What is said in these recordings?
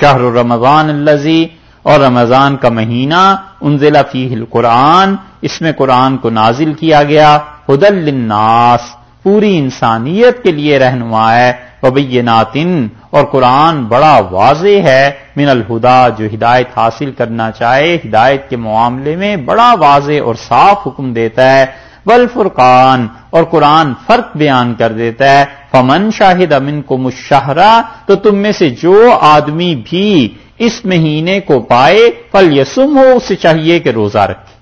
شہر رمضان الزی اور رمضان کا مہینہ انزلہ فیہ القرآن، اس میں قرآن کو نازل کیا گیا حدل للناس، پوری انسانیت کے لیے رہنما ہے وبیناتن اور قرآن بڑا واضح ہے، من الہدا جو ہدایت حاصل کرنا چاہے، ہدایت کے معاملے میں بڑا واضح اور صاف حکم دیتا ہے والفرقان، اور قرآن فرق بیان کر دیتا ہے، فمن شاہد امن کو مشاہرہ تو تم میں سے جو آدمی بھی اس مہینے کو پائے پل یسم ہو اسے چاہیے کہ روزہ رکھے۔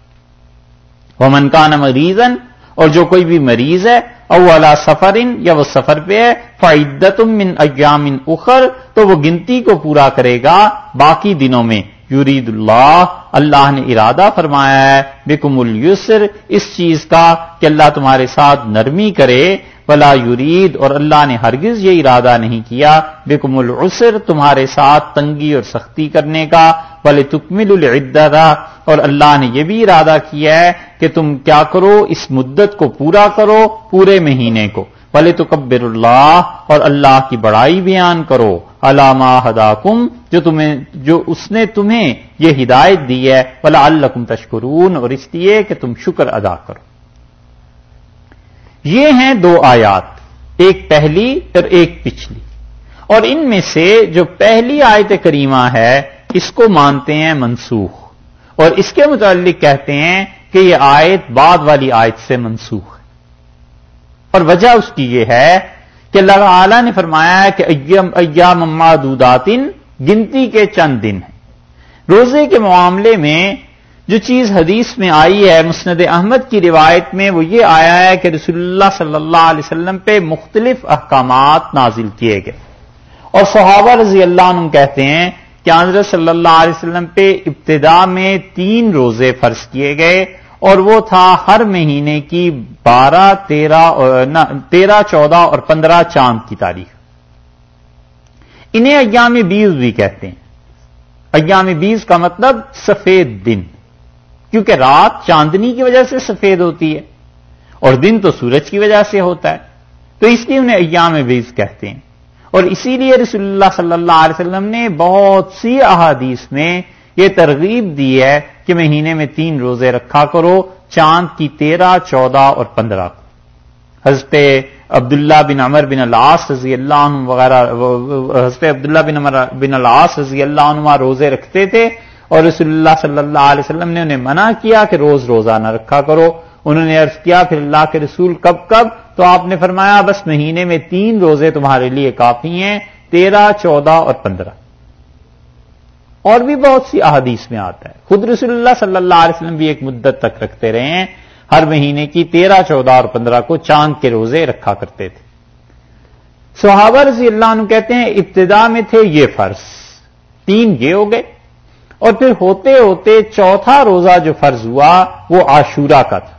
وہ منکان مریضن اور جو کوئی بھی مریض ہے اولا سفر، یا وہ سفر پہ ہے، فعدت من ایام اخر تو وہ گنتی کو پورا کرے گا باقی دنوں میں۔ یورید اللہ اللہ نے ارادہ فرمایا ہے، بکم السر اس چیز کا کہ اللہ تمہارے ساتھ نرمی کرے، ولا یورید اور اللہ نے ہرگز یہ ارادہ نہیں کیا، بکم العسر، تمہارے ساتھ تنگی اور سختی کرنے کا بل تکمل العدہ اور اللہ نے یہ بھی ارادہ کیا ہے کہ تم کیا کرو، اس مدت کو پورا کرو، پورے مہینے کو۔ بلے تو کبر اللہ اور اللہ کی بڑائی بیان کرو۔ علامہ ہدا کم جو تمہیں، جو اس نے تمہیں یہ ہدایت دی ہے بلا اللہ تشکرون، اور اس لیے کہ تم شکر ادا کرو۔ یہ ہیں دو آیات، ایک پہلی اور ایک پچھلی۔ اور ان میں سے جو پہلی آیت کریمہ ہے، اس کو مانتے ہیں منسوخ۔ اور اس کے متعلق کہتے ہیں کہ یہ آیت بعد والی آیت سے منسوخ ہے۔ اور وجہ اس کی یہ ہے کہ اللہ تعالی نے فرمایا ہے کہ ایام معدوداتن، گنتی کے چند دن ہیں۔ روزے کے معاملے میں جو چیز حدیث میں آئی ہے، مسند احمد کی روایت میں وہ یہ آیا ہے کہ رسول اللہ صلی اللہ علیہ وسلم پہ مختلف احکامات نازل کیے گئے۔ اور صحابہ رضی اللہ عنہ کہتے ہیں کہ حضرت صلی اللہ علیہ وسلم پہ ابتدا میں تین روزے فرض کیے گئے۔ اور وہ تھا ہر مہینے کی بارہ، تیرہ تیرہ، چودہ اور پندرہ چاند کی تاریخ۔ انہیں ایام بیس بھی کہتے ہیں۔ ایام بیس کا مطلب سفید دن، کیونکہ رات چاندنی کی وجہ سے سفید ہوتی ہے اور دن تو سورج کی وجہ سے ہوتا ہے۔ تو اس لیے انہیں ایام بیز کہتے ہیں۔ اور اسی لیے رسول اللہ صلی اللہ علیہ وسلم نے بہت سی احادیث میں یہ ترغیب دی ہے کہ مہینے میں تین روزے رکھا کرو، چاند کی تیرہ، چودہ اور پندرہ۔ کو حضرت عبداللہ بن عمر بن العاص رضی اللہ عنہ وغیرہ، حضرت عبداللہ بن عمر بن العاص رضی اللہ عنہ روزے رکھتے تھے اور رسول اللہ صلی اللہ علیہ وسلم نے انہیں منع کیا کہ روز روزانہ رکھا کرو۔ انہوں نے عرض کیا، پھر اللہ کے رسول کب کب؟ تو آپ نے فرمایا، بس مہینے میں تین روزے تمہارے لیے کافی ہیں، تیرہ، چودہ اور پندرہ۔ اور بھی بہت سی احادیث میں آتا ہے۔ خود رسول اللہ صلی اللہ علیہ وسلم بھی ایک مدت تک رکھتے رہے ہیں۔ ہر مہینے کی تیرہ، چودہ اور پندرہ کو چاند کے روزے رکھا کرتے تھے۔ صحابہ رضی اللہ عنہ کہتے ہیں، ابتدا میں تھے یہ فرض، تین یہ ہو گئے۔ اور پھر ہوتے ہوتے چوتھا روزہ جو فرض ہوا، وہ عاشورہ کا تھا۔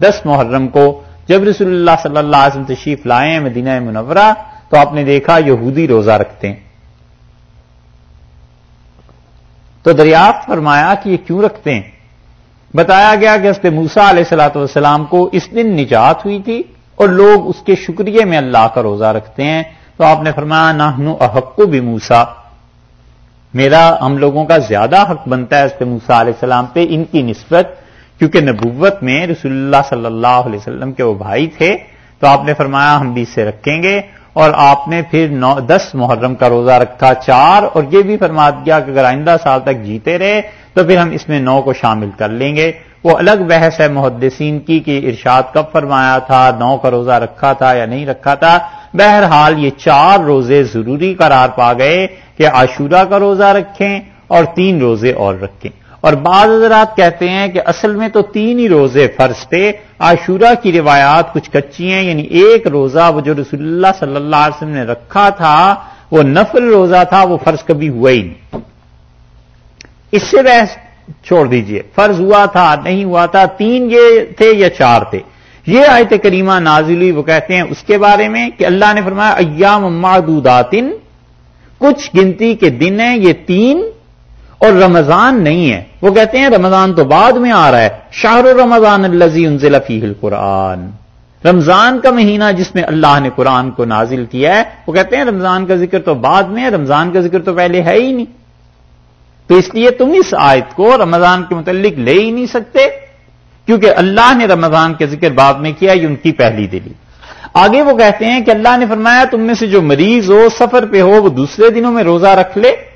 دس محرم کو جب رسول اللہ صلی اللہ علیہ وسلم تشریف لائے ہیں مدینہ منورہ، تو آپ نے دیکھا یہودی روزہ رکھتے ہیں۔ تو دریافت فرمایا کہ یہ کیوں رکھتے ہیں؟ بتایا گیا کہ حضرت موسا علیہ السلاۃ والسلام کو اس دن نجات ہوئی تھی اور لوگ اس کے شکریہ میں اللہ کا روزہ رکھتے ہیں۔ تو آپ نے فرمایا نہ احق بھی موسا میرا ہم لوگوں کا زیادہ حق بنتا ہے اس پہ موسا علیہ السلام پہ ان کی نسبت، کیونکہ نبوت میں رسول اللہ صلی اللہ علیہ وسلم کے وہ بھائی تھے۔ تو آپ نے فرمایا، ہم بھی اسے رکھیں گے۔ اور آپ نے پھر نو دس محرم کا روزہ رکھا، چار، اور یہ بھی فرما دیا کہ اگر آئندہ سال تک جیتے رہے تو پھر ہم اس میں نو کو شامل کر لیں گے۔ وہ الگ بحث ہے محدثین کی کہ ارشاد کب فرمایا تھا، نو کا روزہ رکھا تھا یا نہیں رکھا تھا۔ بہرحال یہ چار روزے ضروری قرار پا گئے کہ عاشورہ کا روزہ رکھیں اور تین روزے اور رکھیں۔ اور بعض حضرات کہتے ہیں کہ اصل میں تو تین ہی روزے فرض تھے، عاشورہ کی روایات کچھ کچی ہیں یعنی ایک روزہ وہ جو رسول اللہ صلی اللہ علیہ وسلم نے رکھا تھا، وہ نفل روزہ تھا، وہ فرض کبھی ہوا ہی نہیں۔ اس سے بحث چھوڑ دیجیے، فرض ہوا تھا، نہیں ہوا تھا، تین یہ تھے یا چار تھے۔ یہ آیت کریمہ نازلی وہ کہتے ہیں اس کے بارے میں کہ اللہ نے فرمایا، ایام معدوداتن، کچھ گنتی کے دن ہیں، یہ تین اور رمضان نہیں ہے۔ وہ کہتے ہیں رمضان تو بعد میں آ رہا ہے۔ شاہ رمضان الزی انزل فیہ القرآن۔ رمضان کا مہینہ جس میں اللہ نے قرآن کو نازل کیا ہے، وہ کہتے ہیں رمضان کا ذکر تو بعد میں ہے، رمضان کا ذکر تو پہلے ہے ہی نہیں۔ تو اس لیے تم اس آیت کو رمضان کے متعلق لے ہی نہیں سکتے، کیونکہ اللہ نے رمضان کے ذکر بعد میں کیا، یہ ان کی پہلی دلی آگے وہ کہتے ہیں کہ اللہ نے فرمایا، تم میں سے جو مریض ہو، سفر پہ ہو، وہ دوسرے دنوں میں روزہ رکھ لے۔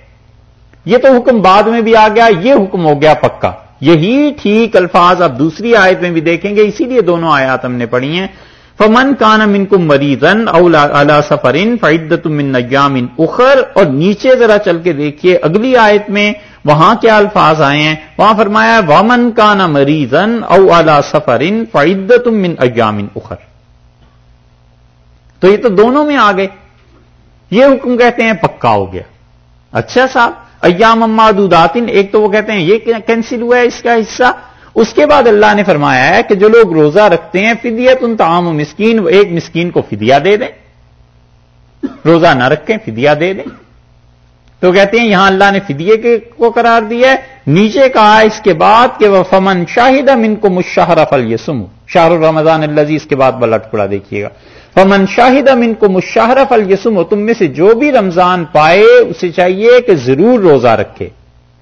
یہ تو حکم بعد میں بھی آ گیا، یہ حکم ہو گیا پکا۔ یہی ٹھیک الفاظ اب دوسری آیت میں بھی دیکھیں گے، اسی لیے دونوں آیات ہم نے پڑھی ہیں۔ فمن کان من کو مریضن اولا سفر ان فعدت من اخر اور نیچے ذرا چل کے دیکھیے، اگلی آیت میں وہاں کیا الفاظ آئے ہیں؟ وہاں فرمایا، ومن کانا مریضن او الا سفر ان فعدت من اجام اخر تو یہ تو دونوں میں آ گئے۔ یہ حکم کہتے ہیں پکا ہو گیا۔ اچھا صاحب ایام اماداتن ایک تو وہ کہتے ہیں یہ کینسل ہوا ہے اس کا حصہ۔ اس کے بعد اللہ نے فرمایا ہے کہ جو لوگ روزہ رکھتے ہیں، فدیت ان تعام و مسکین، ایک مسکین کو فدیا دے دیں۔ روزہ نہ رکھیں فدیا دے دیں۔ تو کہتے ہیں یہاں اللہ نے فدیے کے کو قرار دیا ہے۔ نیچے کہا اس کے بعد کہ وہ فمن شاہد امن کو مشاہر فل یسم شاہ رمضان اللہ اس کے بعد بلٹ پڑا دیکھیے گا۔ فمن شاہد امن کو مشاہر فل یسم تم میں سے جو بھی رمضان پائے اسے چاہیے کہ ضرور روزہ رکھے۔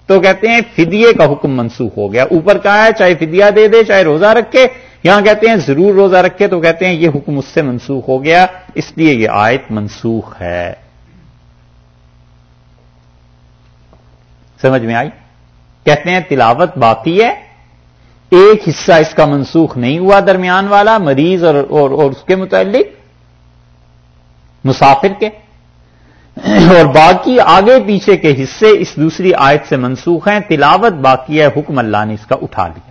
تو کہتے ہیں فدیے کا حکم منسوخ ہو گیا۔ اوپر کہا ہے چاہے فدیا دے دے چاہے روزہ رکھے۔ یہاں کہتے ہیں ضرور روزہ رکھے۔ تو کہتے ہیں یہ حکم اس سے منسوخ ہو گیا۔ اس لیے یہ آیت منسوخ ہے۔ سمجھ میں آئی؟ کہتے ہیں تلاوت باقی ہے۔ ایک حصہ اس کا منسوخ نہیں ہوا درمیان والا مریض اور, اور, اور اس کے متعلق۔ مسافر کے۔ اور باقی آگے پیچھے کے حصے اس دوسری آیت سے منسوخ ہیں۔ تلاوت باقی ہے، حکم اللہ نے اس کا اٹھا لیا۔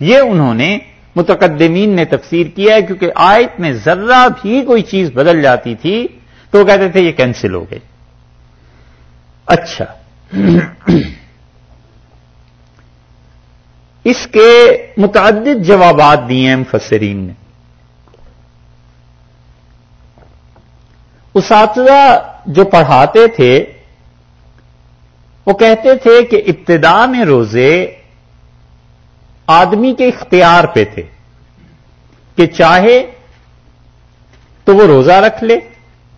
یہ انہوں نے متقدمین نے تفسیر کیا ہے، کیونکہ آیت میں ذرہ بھی کوئی چیز بدل جاتی تھی تو وہ کہتے تھے یہ کینسل ہو گئی۔ اچھا۔ اس کے متعدد جوابات دیے ہیں مفسرین نے۔ اساتذہ جو پڑھاتے تھے، وہ کہتے تھے کہ ابتدا میں روزے آدمی کے اختیار پہ تھے، کہ چاہے تو وہ روزہ رکھ لے،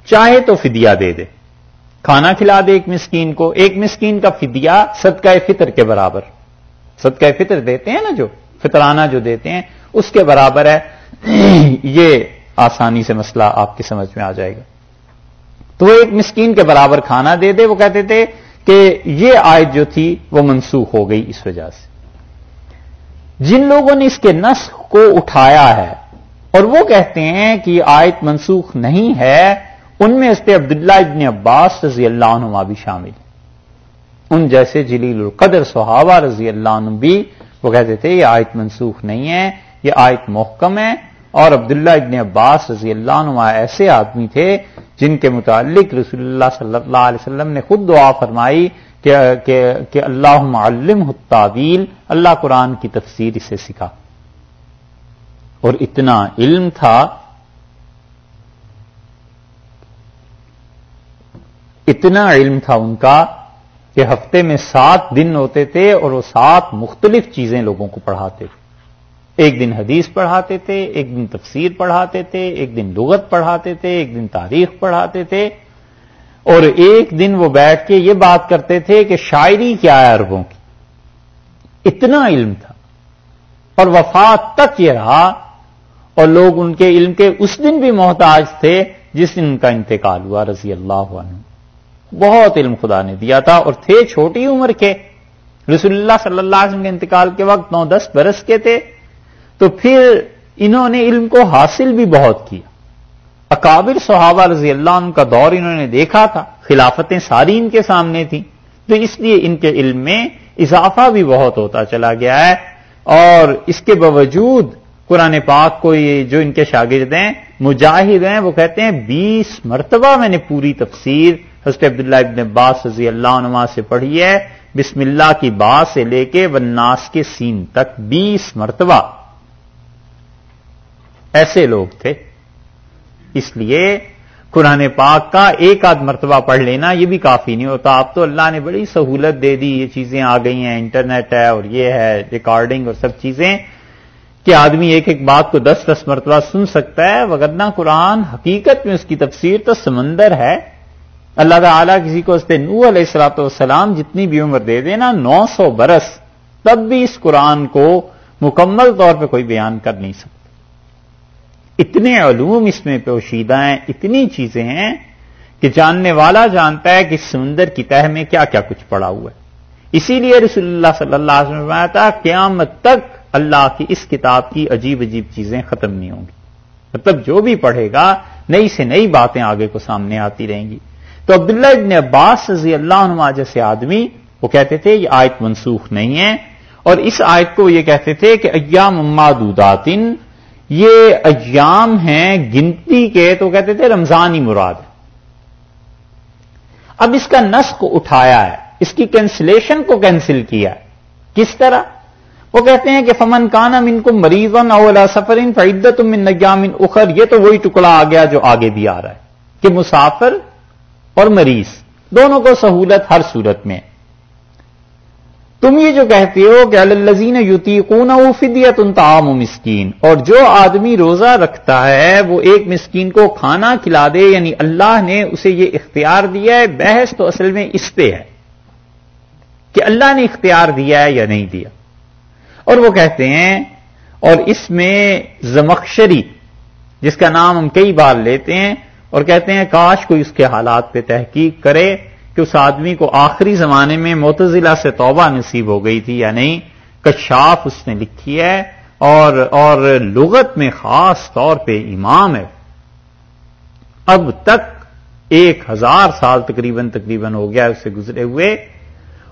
چاہے تو فدیہ دے دے۔ کھانا کھلا دے ایک مسکین کو، ایک مسکین کا فدیہ صدقہ فطر کے برابر۔ صدقہ فطر دیتے ہیں نا جو، فطرانہ جو دیتے ہیں، اس کے برابر ہے۔ یہ آسانی سے مسئلہ آپ کی سمجھ میں آ جائے گا۔ تو وہ ایک مسکین کے برابر کھانا دے دے، وہ کہتے تھے کہ یہ آیت جو تھی وہ منسوخ ہو گئی اس وجہ سے۔ جن لوگوں نے اس کے نسخ کو اٹھایا ہے، اور وہ کہتے ہیں کہ یہ آیت منسوخ نہیں ہے، ان میں اس پہ عبداللہ ابن عباس رضی اللہ عنہ بھی شامل۔ ان جیسے جلیل القدر صحابہ رضی اللہ عنہ بھی وہ کہتے تھے، یہ آیت منسوخ نہیں ہے، یہ آیت محکم ہے۔ اور عبداللہ ابن عباس رضی اللہ عنہ ایسے آدمی تھے جن کے متعلق رسول اللہ صلی اللہ علیہ وسلم نے خود دعا فرمائی کہ کہ, کہ اللہ معلم التاویل اللہ قرآن کی تفسیر اسے سکھا۔ اور اتنا علم تھا اتنا علم تھا ان کا کہ ہفتے میں سات دن ہوتے تھے اور وہ سات مختلف چیزیں لوگوں کو پڑھاتے تھے۔ ایک دن حدیث پڑھاتے تھے، ایک دن تفسیر پڑھاتے تھے، ایک دن لغت پڑھاتے تھے، ایک دن تاریخ پڑھاتے تھے۔ اور ایک دن وہ بیٹھ کے یہ بات کرتے تھے کہ شاعری کیا ہے عربوں کی۔ اتنا علم تھا۔ اور وفات تک یہ رہا۔ اور لوگ ان کے علم کے اس دن بھی محتاج تھے جس دن ان کا انتقال ہوا، رضی اللہ عنہ۔ بہت علم خدا نے دیا تھا اور تھے چھوٹی عمر کے۔ رسول اللہ صلی اللہ علیہ وسلم کے انتقال کے وقت نو دس برس کے تھے۔ تو پھر انہوں نے علم کو حاصل بھی بہت کیا۔ اکابر صحابہ رضی اللہ عنہ کا دور انہوں نے دیکھا تھا، خلافتیں ساری ان کے سامنے تھیں، تو اس لیے ان کے علم میں اضافہ بھی بہت ہوتا چلا گیا ہے۔ اور اس کے باوجود قرآن پاک کو یہ جو ان کے شاگرد ہیں، مجاہد ہیں، وہ کہتے ہیں، بیس مرتبہ میں نے پوری تفسیر حضرت عبداللہ ابن عباس رضی اللہ عنہ سے پڑھی ہے۔ بسم اللہ کی بات سے لے کے وناس کے سین تک بیس مرتبہ۔ ایسے لوگ تھے۔ اس لیے قرآن پاک کا ایک آدھ مرتبہ پڑھ لینا یہ بھی کافی نہیں ہوتا۔ اب تو اللہ نے بڑی سہولت دے دی، یہ چیزیں آ گئی ہیں، انٹرنیٹ ہے اور یہ ہے ریکارڈنگ اور سب چیزیں۔ کہ آدمی ایک ایک بات کو دس دس مرتبہ سن سکتا ہے وغیرہ قرآن حقیقت میں اس کی تفسیر تو سمندر ہے۔ اللہ تعالیٰ کسی کو اس پہ نو علیہ السلاۃ والسلام جتنی بھی عمر دے دینا، نو سو برس تب بھی اس قرآن کو مکمل طور پہ کوئی بیان کر نہیں سکتا۔ اتنے علوم اس میں پوشیدہ ہیں، اتنی چیزیں ہیں کہ جاننے والا جانتا ہے کہ سمندر کی تہ میں کیا کیا کچھ پڑا ہوا ہے۔ اسی لیے رسول اللہ صلی اللہ علیہ وسلم تھا، قیامت تک اللہ کی اس کتاب کی عجیب عجیب چیزیں ختم نہیں ہوں گی۔ مطلب جو بھی پڑھے گا، نئی سے نئی باتیں آگے کو سامنے آتی رہیں گی۔ تو عبداللہ ابن عباس رضی اللہ عنہ جیسے آدمی، وہ کہتے تھے، یہ آیت منسوخ نہیں ہے۔ اور اس آیت کو یہ کہتے تھے کہ ایام اماداتن یہ ایام ہیں گنتی کے تو کہتے تھے رمضان ہی مراد۔ ہے اب اس کا نسخ اٹھایا ہے، اس کی کینسلیشن کو کینسل کیا ہے۔ کس طرح؟ وہ کہتے ہیں کہ فمن کانا من کو مریض اولا سفر ان فعدت من نجام اخر یہ تو وہی ٹکڑا آ گیا جو آگے بھی آ رہا ہے کہ مسافر اور مریض، دونوں کو سہولت ہر صورت میں۔ تم یہ جو کہتے ہو کہ الزین یوتی کون فدیت ان تعام مسکین اور جو آدمی روزہ رکھتا ہے، وہ ایک مسکین کو کھانا کھلا دے یعنی اللہ نے اسے یہ اختیار دیا ہے، بحث تو اصل میں اس پہ ہے کہ اللہ نے اختیار دیا ہے یا نہیں دیا۔ اور وہ کہتے ہیں، اور اس میں زمخشری، جس کا نام ہم کئی بار لیتے ہیں، اور کہتے ہیں کاش کوئی اس کے حالات پہ تحقیق کرے۔ کہ اس آدمی کو آخری زمانے میں معتزلہ سے توبہ نصیب ہو گئی تھی یا نہیں، کشاف اس نے لکھی ہے، اور اور لغت میں خاص طور پہ امام ہے۔ اب تک ایک ہزار سال تقریباً تقریباً ہو گیا اس سے گزرے ہوئے،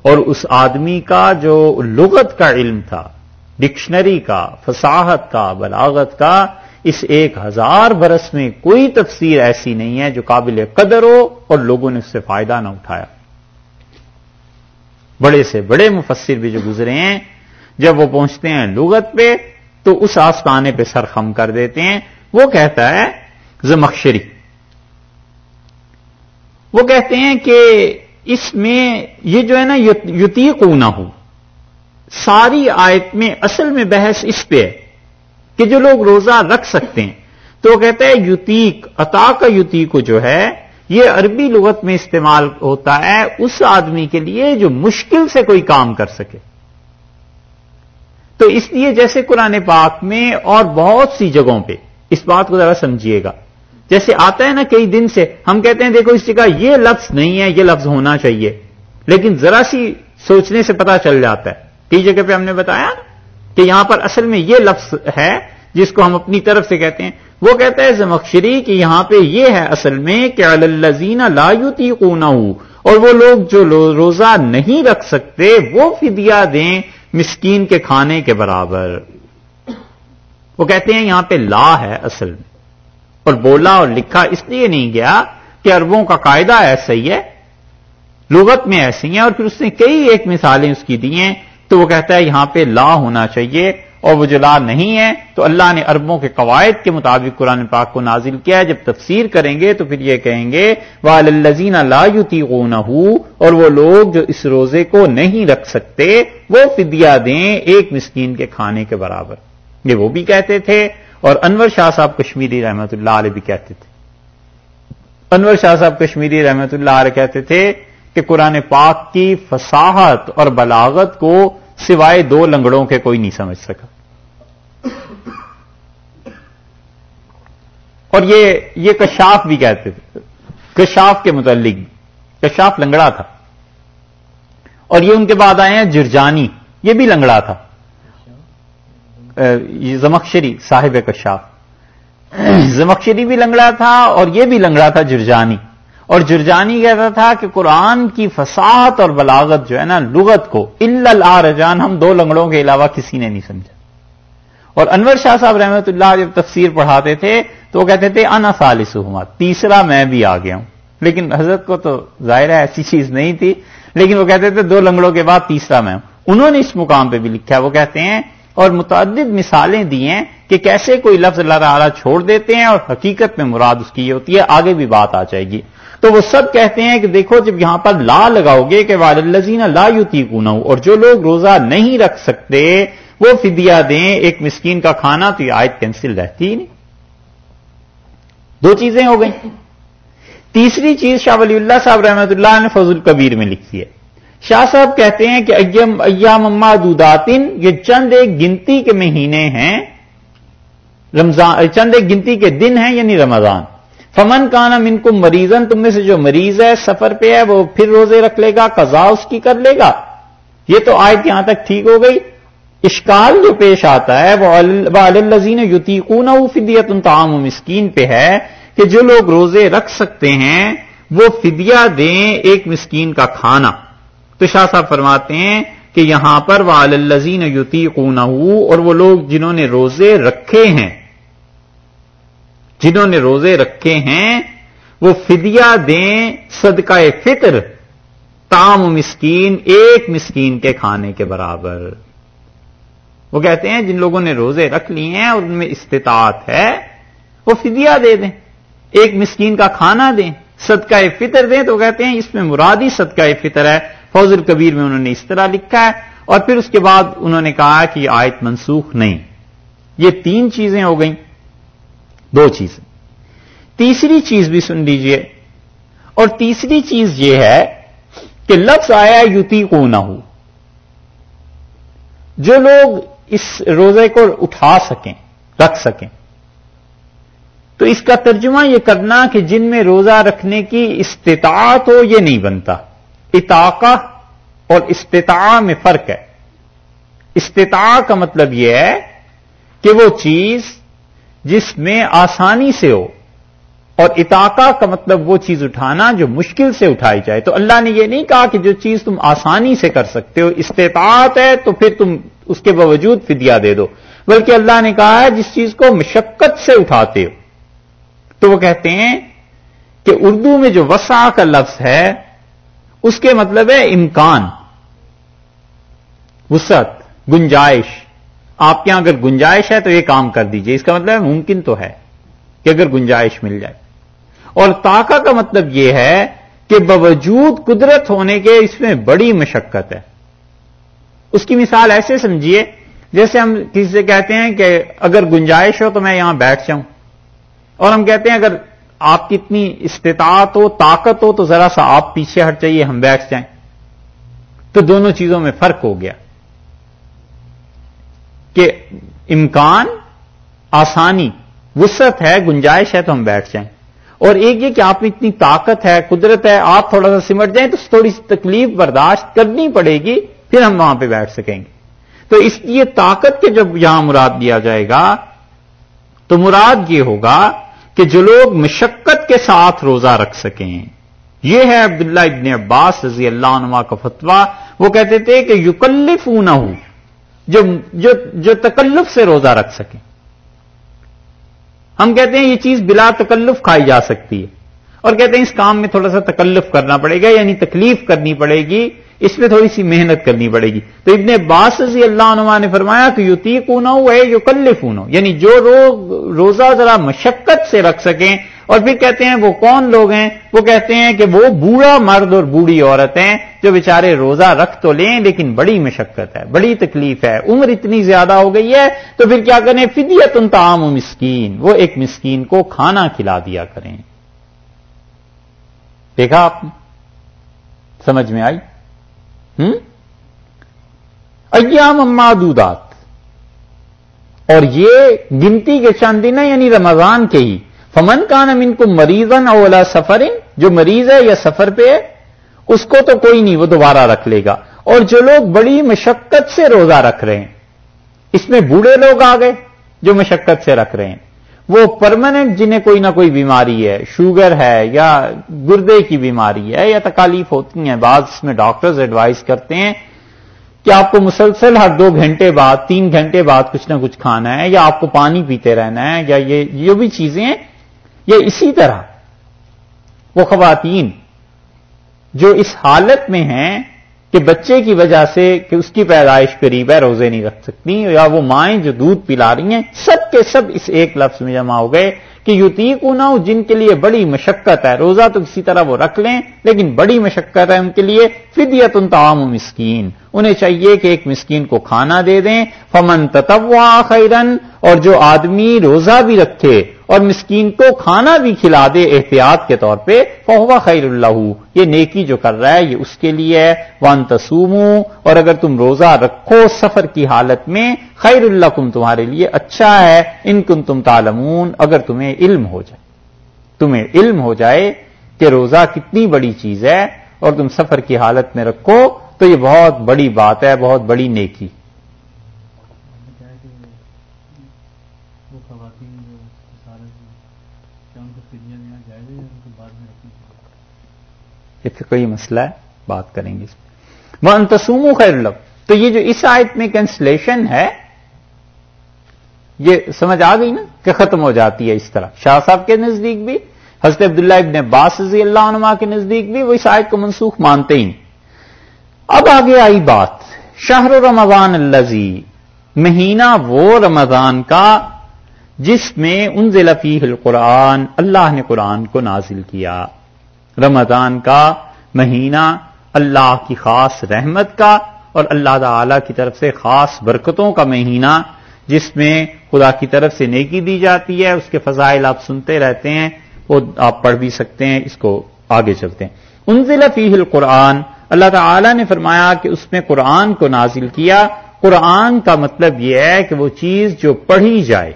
اور اس آدمی کا جو لغت کا علم تھا، ڈکشنری کا، فصاحت کا، بلاغت کا اس ایک ہزار برس میں کوئی تفسیر ایسی نہیں ہے جو قابل قدر ہو اور لوگوں نے اس سے فائدہ نہ اٹھایا۔ بڑے سے بڑے مفسر بھی جو گزرے ہیں، جب وہ پہنچتے ہیں لغت پہ، تو اس آسمانے پہ سر خم کر دیتے ہیں۔ وہ کہتا ہے، زمخشری۔ وہ کہتے ہیں کہ اس میں یہ جو ہے نا یتیق نہ ہو ساری آیت میں اصل میں بحث اس پہ ہے۔ کہ جو لوگ روزہ رکھ سکتے ہیں۔ تو وہ کہتے ہیں، یوتیق، عطا کا یوتیق جو ہے، یہ عربی لغت میں استعمال ہوتا ہے اس آدمی کے لیے جو مشکل سے کوئی کام کر سکے۔ تو اس لیے جیسے قرآن پاک میں اور بہت سی جگہوں پہ، اس بات کو ذرا سمجھیے گا۔ جیسے آتا ہے نا کئی دن سے، ہم کہتے ہیں، دیکھو اس جگہ یہ لفظ نہیں ہے، یہ لفظ ہونا چاہیے۔ لیکن ذرا سی سوچنے سے پتا چل جاتا ہے۔ کئی جگہ پہ ہم نے بتایا کہ یہاں پر اصل میں یہ لفظ ہے جس کو ہم اپنی طرف سے کہتے ہیں، وہ کہتا ہے زمخشری کہ یہاں پہ یہ ہے اصل میں کہ الزین لایوتی اور وہ لوگ جو روزہ نہیں رکھ سکتے، وہ فدیہ دیں مسکین کے کھانے کے برابر۔ وہ کہتے ہیں یہاں پہ لا ہے اصل میں، اور بولا اور لکھا اس لیے نہیں گیا کہ اربوں کا قاعدہ ایسا ہی ہے، لغت میں ایسی ہیں اور پھر اس نے کئی ایک مثالیں اس کی دی ہیں۔ تو وہ کہتا ہے یہاں پہ لا ہونا چاہیے اور وہ جو لا نہیں ہے تو اللہ نے اربوں کے قواعد کے مطابق قرآن پاک کو نازل کیا ہے۔ جب تفسیر کریں گے تو پھر یہ کہیں گے والزین لا یوتی اور وہ لوگ جو اس روزے کو نہیں رکھ سکتے، وہ فدیا دیں ایک مسکین کے کھانے کے برابر۔ یہ وہ بھی کہتے تھے اور انور شاہ صاحب کشمیری رحمت اللہ علیہ بھی کہتے تھے۔ انور شاہ صاحب کشمیری رحمت اللہ علیہ کہتے تھے کہ قرآن پاک کی فصاحت اور بلاغت کو سوائے دو لنگڑوں کے کوئی نہیں سمجھ سکا۔ اور یہ یہ کشاف بھی کہتے تھے۔ کشاف کے متعلق کشاف لنگڑا تھا۔ اور یہ ان کے بعد آئے ہیں جرجانی۔ یہ بھی لنگڑا تھا۔ یہ صاحب کشاف۔ زمخشری بھی لنگڑا تھا اور یہ بھی لنگڑا تھا جرجانی۔ اور جرجانی کہتا تھا کہ قرآن کی فساحت اور بلاغت جو ہے نا، لغت کو اللہ رجان ہم دو لنگڑوں کے علاوہ کسی نے نہیں سمجھا۔ اور انور شاہ صاحب رحمت اللہ جب تفسیر پڑھاتے تھے تو وہ کہتے تھے، انا سالس ہوا تیسرا میں بھی آ گیا ہوں۔ لیکن حضرت کو تو ظاہر ہے ایسی چیز نہیں تھی، لیکن وہ کہتے تھے دو لنگڑوں کے بعد تیسرا میں ہوں۔ انہوں نے اس مقام پہ بھی لکھا وہ کہتے ہیں اور متعدد مثالیں دی ہیں کہ کیسے کوئی لفظ اللہ تعالیٰ چھوڑ دیتے ہیں اور حقیقت میں مراد اس کی یہ ہوتی ہے، آگے بھی بات آ جائے گی۔ تو وہ سب کہتے ہیں کہ دیکھو، جب یہاں پر لا لگاؤ گے کہ والزین لا یوتی اور جو لوگ روزہ نہیں رکھ سکتے، وہ فدیہ دیں، ایک مسکین کا کھانا، تو یہ آیت کینسل رہتی ہی نہیں۔ دو چیزیں ہو گئیں۔ تیسری چیز شاہ ولی اللہ صاحب رحمۃ اللہ نے فضل کبیر میں لکھی ہے۔ شاہ صاحب کہتے ہیں کہ ایام اما دوداتن یہ چند ایک گنتی کے مہینے ہیں۔ رمضان چند ایک گنتی کے دن ہیں یعنی رمضان۔ فمن کانا من کو مریضن، تم میں سے جو مریض ہے، سفر پہ ہے، وہ پھر روزے رکھ لے گا قضا اس کی کر لے گا۔ یہ تو آیت یہاں تک ٹھیک ہو گئی۔ اشکال جو پیش آتا ہے، وہ الزین یوتیقون فدیت تعام مسکین پہ ہے کہ جو لوگ روزے رکھ سکتے ہیں، وہ فدیہ دیں ایک مسکین کا کھانا۔ تو شاہ صاحب فرماتے ہیں کہ یہاں پر وہ الزین یوتیقون اور وہ لوگ جنہوں نے روزے رکھے ہیں، جنہوں نے روزے رکھے ہیں، وہ فدیہ دیں صدقہ فطر تام مسکین، ایک مسکین کے کھانے کے برابر۔ وہ کہتے ہیں جن لوگوں نے روزے رکھ لیے ہیں، اور ان میں استطاعت ہے، وہ فدیہ دے دیں۔ ایک مسکین کا کھانا دیں، صدقہ فطر دیں، تو کہتے ہیں اس میں مرادی صدقہ فطر ہے۔ فوز القبیر میں انہوں نے اس طرح لکھا ہے اور پھر اس کے بعد انہوں نے کہا کہ یہ آیت منسوخ نہیں۔ یہ تین چیزیں ہو گئیں۔ دو چیزیں۔ تیسری چیز بھی سن لیجیے۔ اور تیسری چیز یہ ہے کہ لفظ آیا یوتی کو نہ ہو جو لوگ اس روزے کو اٹھا سکیں، رکھ سکیں۔ تو اس کا ترجمہ یہ کرنا کہ جن میں روزہ رکھنے کی استطاعت ہو، یہ نہیں بنتا۔ اطاقہ اور استطاع میں فرق ہے۔ استطاع کا مطلب یہ ہے کہ وہ چیز جس میں آسانی سے ہو اور اتاقا کا مطلب وہ چیز اٹھانا جو مشکل سے اٹھائی جائے۔ تو اللہ نے یہ نہیں کہا کہ جو چیز تم آسانی سے کر سکتے ہو، استطاعت ہے تو پھر تم اس کے باوجود فدیہ دے دو۔ بلکہ اللہ نے کہا ہے جس چیز کو مشقت سے اٹھاتے ہو۔ تو وہ کہتے ہیں کہ اردو میں جو وسا کا لفظ ہے اس کے مطلب ہے امکان، وسعت، گنجائش۔ آپ کے یہاں اگر گنجائش ہے تو یہ کام کر دیجیے۔ اس کا مطلب ہے ممکن تو ہے کہ اگر گنجائش مل جائے۔ اور طاقہ کا مطلب یہ ہے کہ باوجود قدرت ہونے کے اس میں بڑی مشقت ہے۔ اس کی مثال ایسے سمجھیے، جیسے ہم کسی سے کہتے ہیں کہ اگر گنجائش ہو تو میں یہاں بیٹھ جاؤں۔ اور ہم کہتے ہیں اگر آپ کی اتنی استطاعت ہو، طاقت ہو، تو ذرا سا آپ پیچھے ہٹ جائیے، ہم بیٹھ جائیں۔ تو دونوں چیزوں میں فرق ہو گیا کہ امکان آسانی وسط ہے، گنجائش ہے، تو ہم بیٹھ جائیں۔ اور ایک یہ کہ آپ میں اتنی طاقت ہے، قدرت ہے، آپ تھوڑا سا سمٹ جائیں، تو تھوڑی سی تکلیف برداشت کرنی پڑے گی، پھر ہم وہاں پہ بیٹھ سکیں گے۔ تو اس لیے طاقت کے جب یہاں مراد دیا جائے گا، تو مراد یہ ہوگا کہ جو لوگ مشقت کے ساتھ روزہ رکھ سکیں۔ یہ ہے عبداللہ ابن عباس رضی اللہ عنہ کا فتوا وہ کہتے تھے کہ یوکلف نہ ہو جو جو, جو تکلف سے روزہ رکھ سکیں۔ ہم کہتے ہیں یہ چیز بلا تکلف کھائی جا سکتی ہے۔ اور کہتے ہیں اس کام میں تھوڑا سا تکلف کرنا پڑے گا یعنی تکلیف کرنی پڑے گی۔ اس میں تھوڑی سی محنت کرنی پڑے گی۔ تو ابن باس رضی اللہ عنہ نے فرمایا کہ یوتی کونو ہے یو کلف یعنی جو لوگ روزہ ذرا مشقت سے رکھ سکیں اور پھر کہتے ہیں وہ کون لوگ ہیں؟ وہ کہتے ہیں کہ وہ بوڑھا مرد اور بوڑھی عورت ہیں جو بیچارے روزہ رکھ تو لیں لیکن بڑی مشقت ہے، بڑی تکلیف ہے، عمر اتنی زیادہ ہو گئی ہے تو پھر کیا کریں؟ فدیت ان تعام مسکین، وہ ایک مسکین کو کھانا کھلا دیا کریں۔ دیکھا آپ نے؟ سمجھ میں آئی؟ ایام امادودات اور یہ گنتی کے چند دن یعنی رمضان کے ہی. فمن کان امین کو مریضن اولا سفر جو مریض ہے یا سفر پہ ہے، اس کو تو کوئی نہیں، وہ دوبارہ رکھ لے گا. اور جو لوگ بڑی مشقت سے روزہ رکھ رہے ہیں، اس میں بوڑھے لوگ آ گئے جو مشقت سے رکھ رہے ہیں. وہ پرماننٹ جنہیں کوئی نہ کوئی بیماری ہے، شوگر ہے یا گردے کی بیماری ہے، یا تکالیف ہوتی ہیں، بعض اس میں ڈاکٹرز ایڈوائز کرتے ہیں کہ آپ کو مسلسل ہر دو گھنٹے بعد، تین گھنٹے بعد کچھ نہ کچھ کھانا ہے، یا آپ کو پانی پیتے رہنا ہے، یا یہ جو بھی چیزیں یہ اسی طرح وہ خواتین جو اس حالت میں ہیں کہ بچے کی وجہ سے کہ اس کی پیدائش قریب ہے روزے نہیں رکھ سکتی، یا وہ مائیں جو دودھ پلا رہی ہیں، سب کے سب اس ایک لفظ میں جمع ہو گئے کہ یوتی کو جن کے لیے بڑی مشقت ہے، روزہ تو کسی طرح وہ رکھ لیں، لیکن بڑی مشقت ہے ان کے لیے فدیت ان تمام مسکین۔ انہیں چاہیے کہ ایک مسکین کو کھانا دے دیں۔ فمن تتوا خیرن، اور جو آدمی روزہ بھی رکھے اور مسکین کو کھانا بھی کھلا دے احتیاط کے طور پہ فہوا خیر اللہ، یہ نیکی جو کر رہا ہے، یہ اس کے لیے ہے وان تسوم اور اگر تم روزہ رکھو سفر کی حالت میں، خیر اللہ کم تمہارے لیے اچھا ہے، ان کن تم تالمون اگر تمہیں علم ہو جائے۔ تمہیں علم ہو جائے کہ روزہ کتنی بڑی چیز ہے، اور تم سفر کی حالت میں رکھو، تو یہ بہت بڑی بات ہے، بہت بڑی نیکی۔ یہ کوئی مسئلہ ہے بات کریں گے وہ انتسوم خیر لب تو یہ جو اس آیت میں کینسلیشن ہے، یہ سمجھ آ گئی نا کہ ختم ہو جاتی ہے اس طرح۔ شاہ صاحب کے نزدیک بھی، حضرت عبداللہ ابن عباس رضی اللہ عنہ کے نزدیک بھی وہ اس آیت کو منسوخ مانتے ہی اب آگے آئی بات۔ شہر رمضان الزی مہینہ وہ رمضان کا جس میں ان ضلفی القرآن، اللہ نے قرآن کو نازل کیا۔ رمضان کا مہینہ، اللہ کی خاص رحمت کا اور اللہ تعالی کی طرف سے خاص برکتوں کا مہینہ، جس میں خدا کی طرف سے نیکی دی جاتی ہے، اس کے فضائل آپ سنتے رہتے ہیں، وہ آپ پڑھ بھی سکتے ہیں، اس کو آگے چلتے ہیں۔ ان ضلع فی القرآن، اللہ تعالی نے فرمایا کہ اس میں قرآن کو نازل کیا۔ قرآن کا مطلب یہ ہے کہ وہ چیز جو پڑھی جائے۔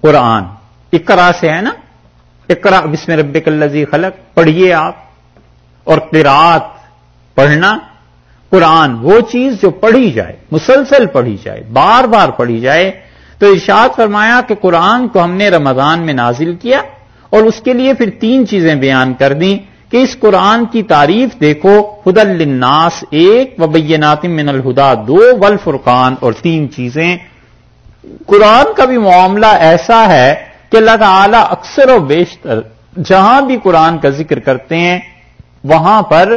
قرآن، اقرا سے ہے نا؟ اقرا بسم ربک الزی خلق، پڑھیے آپ۔ اور قرات پڑھنا، قرآن وہ چیز جو پڑھی جائے، مسلسل پڑھی جائے، بار بار پڑھی جائے۔ تو ارشاد فرمایا کہ قرآن کو ہم نے رمضان میں نازل کیا اور اس کے لیے پھر تین چیزیں بیان کر دیں کہ اس قرآن کی تعریف دیکھو خد الناس ایک و بیناتم من الہدا دو، والفرقان، اور تین چیزیں۔ قرآن کا بھی معاملہ ایسا ہے کہ اللہ تعالی اکثر و بیشتر جہاں بھی قرآن کا ذکر کرتے ہیں، وہاں پر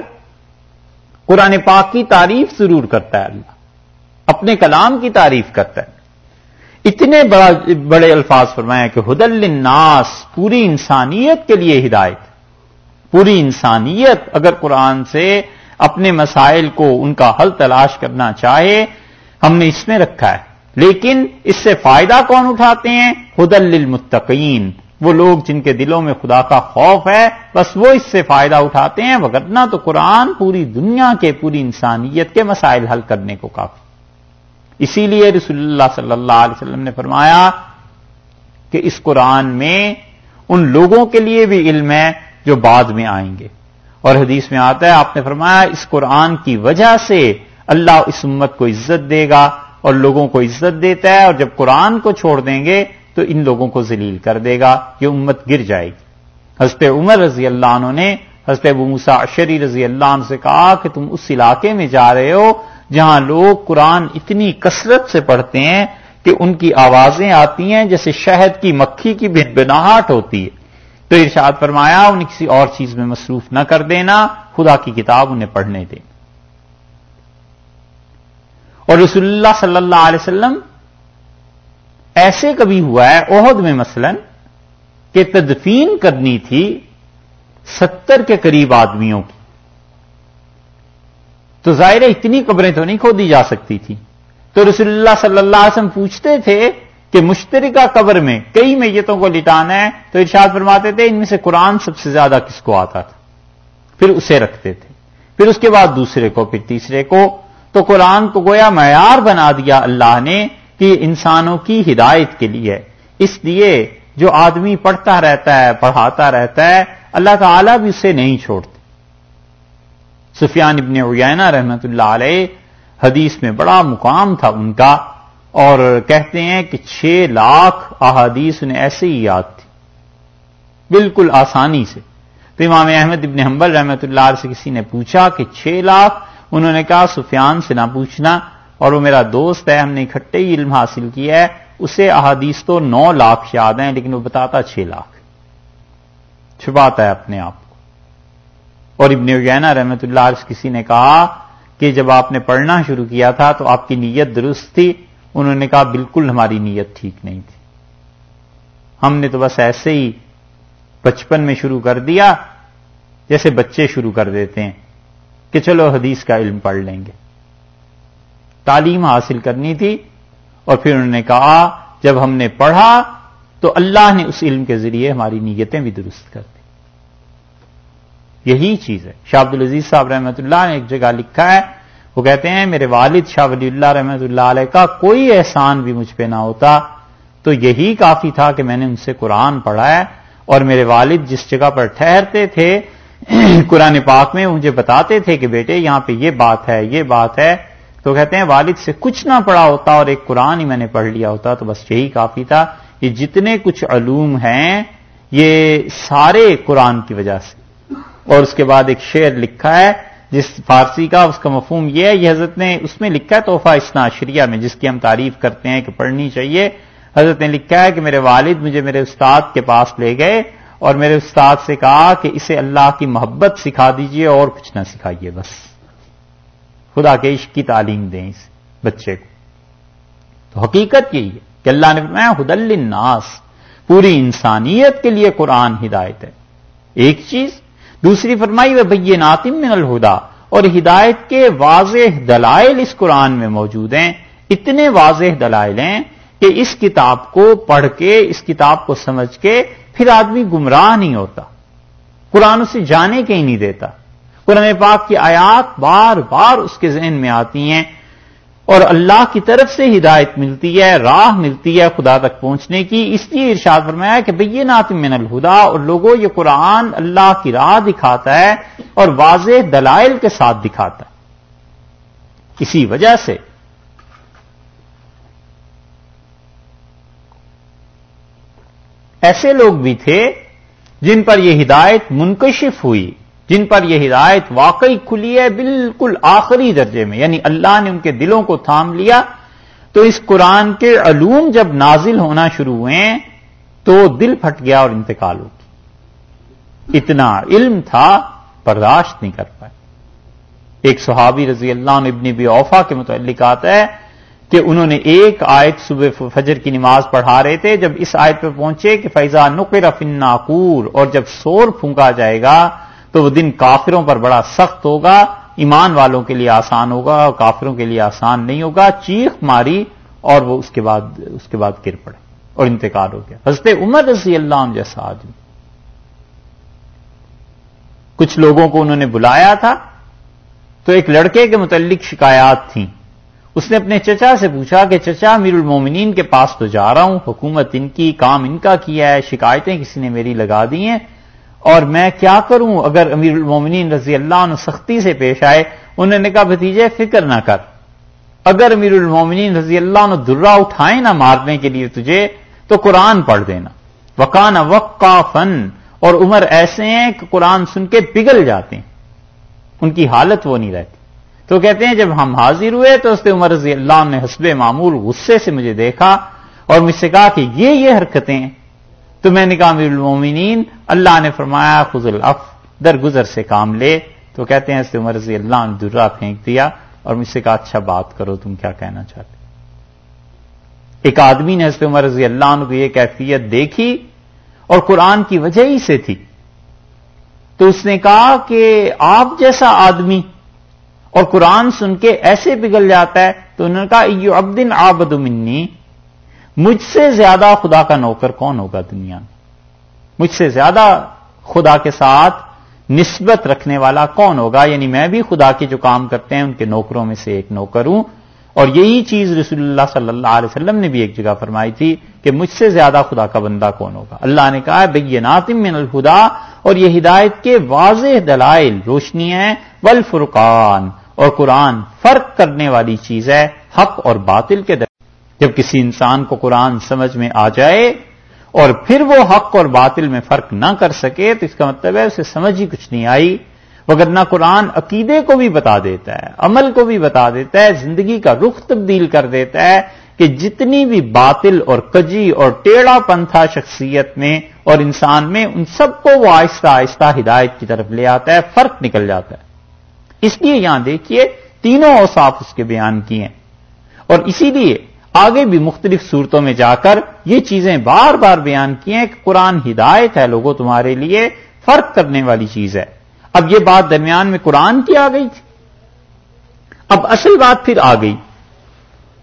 قرآن پاک کی تعریف ضرور کرتا ہے اللہ۔ اپنے کلام کی تعریف کرتا ہے۔ اتنے بڑا بڑے الفاظ فرمایا کہ حد الناس پوری انسانیت کے لیے ہدایت۔ پوری انسانیت اگر قرآن سے اپنے مسائل کو ان کا حل تلاش کرنا چاہے، ہم نے اس میں رکھا ہے۔ لیکن اس سے فائدہ کون اٹھاتے ہیں؟ خد للمتقین۔ وہ لوگ جن کے دلوں میں خدا کا خوف ہے، بس وہ اس سے فائدہ اٹھاتے ہیں۔ وغیرہ تو قرآن پوری دنیا کے، پوری انسانیت کے مسائل حل کرنے کو کافی۔ اسی لیے رسول اللہ صلی اللہ علیہ وسلم نے فرمایا کہ اس قرآن میں ان لوگوں کے لیے بھی علم ہے جو بعد میں آئیں گے۔ اور حدیث میں آتا ہے، آپ نے فرمایا، اس قرآن کی وجہ سے اللہ اس امت کو عزت دے گا۔ اور لوگوں کو عزت دیتا ہے اور جب قرآن کو چھوڑ دیں گے تو ان لوگوں کو ذلیل کر دے گا، یہ امت گر جائے گی۔ حضرت عمر رضی اللہ عنہ نے حضرت ابو موسا اشری رضی اللہ عنہ سے کہا کہ تم اس علاقے میں جا رہے ہو جہاں لوگ قرآن اتنی کثرت سے پڑھتے ہیں کہ ان کی آوازیں آتی ہیں جیسے شہد کی مکھی کی بن بناہٹ ہوتی ہے۔ تو ارشاد فرمایا، انہیں کسی اور چیز میں مصروف نہ کر دینا، خدا کی کتاب انہیں پڑھنے دیں اور رسول اللہ صلی اللہ علیہ وسلم ایسے کبھی ہوا ہے عہد میں مثلا، کہ تدفین کرنی تھی ستر کے قریب آدمیوں کی۔ تو ظاہر اتنی قبریں تو نہیں کھودی جا سکتی تھی۔ تو رسول اللہ صلی اللہ علیہ وسلم پوچھتے تھے کہ مشترکہ قبر میں کئی میتوں کو لٹانا ہے؟ تو ارشاد فرماتے تھے، ان میں سے قرآن سب سے زیادہ کس کو آتا تھا؟ پھر اسے رکھتے تھے۔ پھر اس کے بعد دوسرے کو، پھر تیسرے کو۔ تو قرآن کو گویا معیار بنا دیا اللہ نے کہ انسانوں کی ہدایت کے لیے اس لیے جو آدمی پڑھتا رہتا ہے، پڑھاتا رہتا ہے، اللہ تعالی بھی اسے نہیں چھوڑتے۔ سفیان ابن عیینہ رحمت اللہ علیہ حدیث میں بڑا مقام تھا ان کا اور کہتے ہیں کہ چھ لاکھ احادیث انہیں ایسے ہی یاد تھی بالکل آسانی سے۔ تو امام احمد ابن حنبل رحمت اللہ علیہ سے کسی نے پوچھا کہ چھ لاکھ انہوں نے کہا، سفیان سے نہ پوچھنا، اور وہ میرا دوست ہے، ہم نے اکٹھے ہی علم حاصل کیا ہے، اسے احادیث تو نو لاکھ یاد ہیں، لیکن وہ بتاتا چھ لاکھ۔ چھپاتا ہے اپنے آپ کو۔ اور ابن یوگینا رحمت اللہ عرض کسی نے کہا کہ جب آپ نے پڑھنا شروع کیا تھا تو آپ کی نیت درست تھی۔ انہوں نے کہا، بالکل ہماری نیت ٹھیک نہیں تھی۔ ہم نے تو بس ایسے ہی بچپن میں شروع کر دیا، جیسے بچے شروع کر دیتے ہیں۔ کہ چلو حدیث کا علم پڑھ لیں گے۔ تعلیم حاصل کرنی تھی اور پھر انہوں نے کہا، جب ہم نے پڑھا تو اللہ نے اس علم کے ذریعے ہماری نیتیں بھی درست کر دی۔ یہی چیز ہے۔ شاہ عبد العزیز صاحب رحمۃ اللہ نے ایک جگہ لکھا ہے، وہ کہتے ہیں، میرے والد شاہ ولی اللہ رحمۃ اللہ علیہ کا کوئی احسان بھی مجھ پہ نہ ہوتا۔ تو یہی کافی تھا کہ میں نے ان سے قرآن پڑھا ہے اور میرے والد جس جگہ پر ٹھہرتے تھے قرآن پاک میں مجھے بتاتے تھے کہ بیٹے یہاں پہ یہ بات ہے، یہ بات ہے۔ تو کہتے ہیں، والد سے کچھ نہ پڑھا ہوتا اور ایک قرآن ہی میں نے پڑھ لیا ہوتا، تو بس یہی کافی تھا یہ جتنے کچھ علوم ہیں، یہ سارے قرآن کی وجہ سے۔ اور اس کے بعد ایک شعر لکھا ہے، جس فارسی کا، اس کا مفہوم یہ ہے، یہ حضرت نے اس میں لکھا ہے تحفہ اسنا شریعہ میں، جس کی ہم تعریف کرتے ہیں کہ پڑھنی چاہیے۔ حضرت نے لکھا ہے کہ میرے والد مجھے میرے استاد کے پاس لے گئے۔ اور میرے استاد سے کہا کہ اسے اللہ کی محبت سکھا دیجیے اور کچھ نہ سکھائیے بس۔ خدا کے عشق کی تعلیم دیں اس بچے کو۔ تو حقیقت یہی ہے کہ اللہ نے میں حدل الناس پوری انسانیت کے لیے قرآن ہدایت ہے۔ ایک چیز، دوسری فرمائی وہ بھئی ناتم من الہدا اور ہدایت کے واضح دلائل اس قرآن میں موجود ہیں۔ اتنے واضح دلائل ہیں کہ اس کتاب کو پڑھ کے، اس کتاب کو سمجھ کے پھر آدمی گمراہ نہیں ہوتا۔ قرآن اسے جانے کے ہی نہیں دیتا۔ قرآن پاک کی آیات بار بار اس کے ذہن میں آتی ہیں اور اللہ کی طرف سے ہدایت ملتی ہے، راہ ملتی ہے خدا تک پہنچنے کی۔ اس لیے ارشاد فرمایا کہ بھئی نات من الہدا اور لوگوں یہ قرآن اللہ کی راہ دکھاتا ہے اور واضح دلائل کے ساتھ دکھاتا ہے۔ اسی وجہ سے ایسے لوگ بھی تھے جن پر یہ ہدایت منکشف ہوئی، جن پر یہ ہدایت واقعی کھلی ہے بالکل آخری درجے میں یعنی اللہ نے ان کے دلوں کو تھام لیا۔ تو اس قرآن کے علوم جب نازل ہونا شروع ہوئے، تو دل پھٹ گیا اور انتقال ہو گیا۔ اتنا علم تھا، برداشت نہیں کر پائے۔ ایک صحابی رضی اللہ عنہ ابن بھی اوفا کے متعلق آتا ہے کہ انہوں نے ایک آیت صبح فجر کی نماز پڑھا رہے تھے، جب اس آیت پہ پہنچے کہ فیضا نقر فناکور اور جب سور پھونکا جائے گا تو وہ دن کافروں پر بڑا سخت ہوگا، ایمان والوں کے لیے آسان ہوگا اور کافروں کے لیے آسان نہیں ہوگا۔ چیخ ماری اور وہ اس کے بعد، اس کے بعد گر پڑے اور انتقال ہو گیا۔ حضرت عمر رضی اللہ عنہ جیسا آدمی۔ کچھ لوگوں کو انہوں نے بلایا تھا تو ایک لڑکے کے متعلق شکایات تھیں۔ اس نے اپنے چچا سے پوچھا کہ چچا امیر المومنین کے پاس تو جا رہا ہوں، حکومت ان کی، کام ان کا کیا ہے، شکایتیں کسی نے میری لگا دی ہیں، اور میں کیا کروں؟ اگر امیر المومنین رضی اللہ عنہ سختی سے پیش آئے، انہوں نے کہا، بھتیجے، فکر نہ کر۔ اگر امیر المومنین رضی اللہ عنہ درا اٹھائیں نہ مارنے کے لیے تجھے، تو قرآن پڑھ دینا۔ وکان وقا فن اور عمر ایسے ہیں کہ قرآن سن کے پگھل جاتے ہیں۔ ان کی حالت وہ نہیں رہتی۔ تو کہتے ہیں جب ہم حاضر ہوئے تو اس عمر رضی اللہ نے حسب معمول غصے سے مجھے دیکھا اور مجھ سے کہا کہ یہ یہ حرکتیں ہیں تو میں نے کہا المومنین، اللہ نے فرمایا خز الف درگزر سے کام لے۔ تو کہتے ہیں عمر رضی اللہ نے درا پھینک دیا اور مجھ سے کہا اچھا بات کرو، تم کیا کہنا چاہتے ایک آدمی نے حضرت عمر رضی اللہ عنہ کو یہ کیفیت دیکھی اور قرآن کی وجہ ہی سے تھی۔ تو اس نے کہا کہ آپ جیسا آدمی اور قرآن سن کے ایسے پگھل جاتا ہے تو انہوں نے کہا یو ابدن آبد منی، مجھ سے زیادہ خدا کا نوکر کون ہوگا دنیا میں؟ مجھ سے زیادہ خدا کے ساتھ نسبت رکھنے والا کون ہوگا؟ یعنی میں بھی خدا کے جو کام کرتے ہیں، ان کے نوکروں میں سے ایک نوکر ہوں۔ اور یہی چیز رسول اللہ صلی اللہ علیہ وسلم نے بھی ایک جگہ فرمائی تھی کہ مجھ سے زیادہ خدا کا بندہ کون ہوگا؟ اللہ نے کہا بھئی ناتم من الخدا اور یہ ہدایت کے واضح دلائل روشنی ہے والفرقان۔ اور قرآن فرق کرنے والی چیز ہے، حق اور باطل کے درمیان۔ جب کسی انسان کو قرآن سمجھ میں آ جائے اور پھر وہ حق اور باطل میں فرق نہ کر سکے، تو اس کا مطلب ہے اسے سمجھ ہی کچھ نہیں آئی۔ مگر نہ قرآن عقیدے کو بھی بتا دیتا ہے، عمل کو بھی بتا دیتا ہے، زندگی کا رخ تبدیل کر دیتا ہے کہ جتنی بھی باطل اور کجی اور ٹیڑھا پنتھا شخصیت میں اور انسان میں، ان سب کو وہ آہستہ آہستہ ہدایت کی طرف لے آتا ہے، فرق نکل جاتا ہے۔ اس لیے یہاں دیکھیے تینوں اوصاف اس کے بیان کیے ہیں۔ اور اسی لیے آگے بھی مختلف صورتوں میں جا کر یہ چیزیں بار بار بیان کی ہیں کہ قرآن ہدایت ہے لوگوں تمہارے لیے، فرق کرنے والی چیز ہے۔ اب یہ بات درمیان میں قرآن کی آ گئی تھی۔ اب اصل بات پھر آ گئی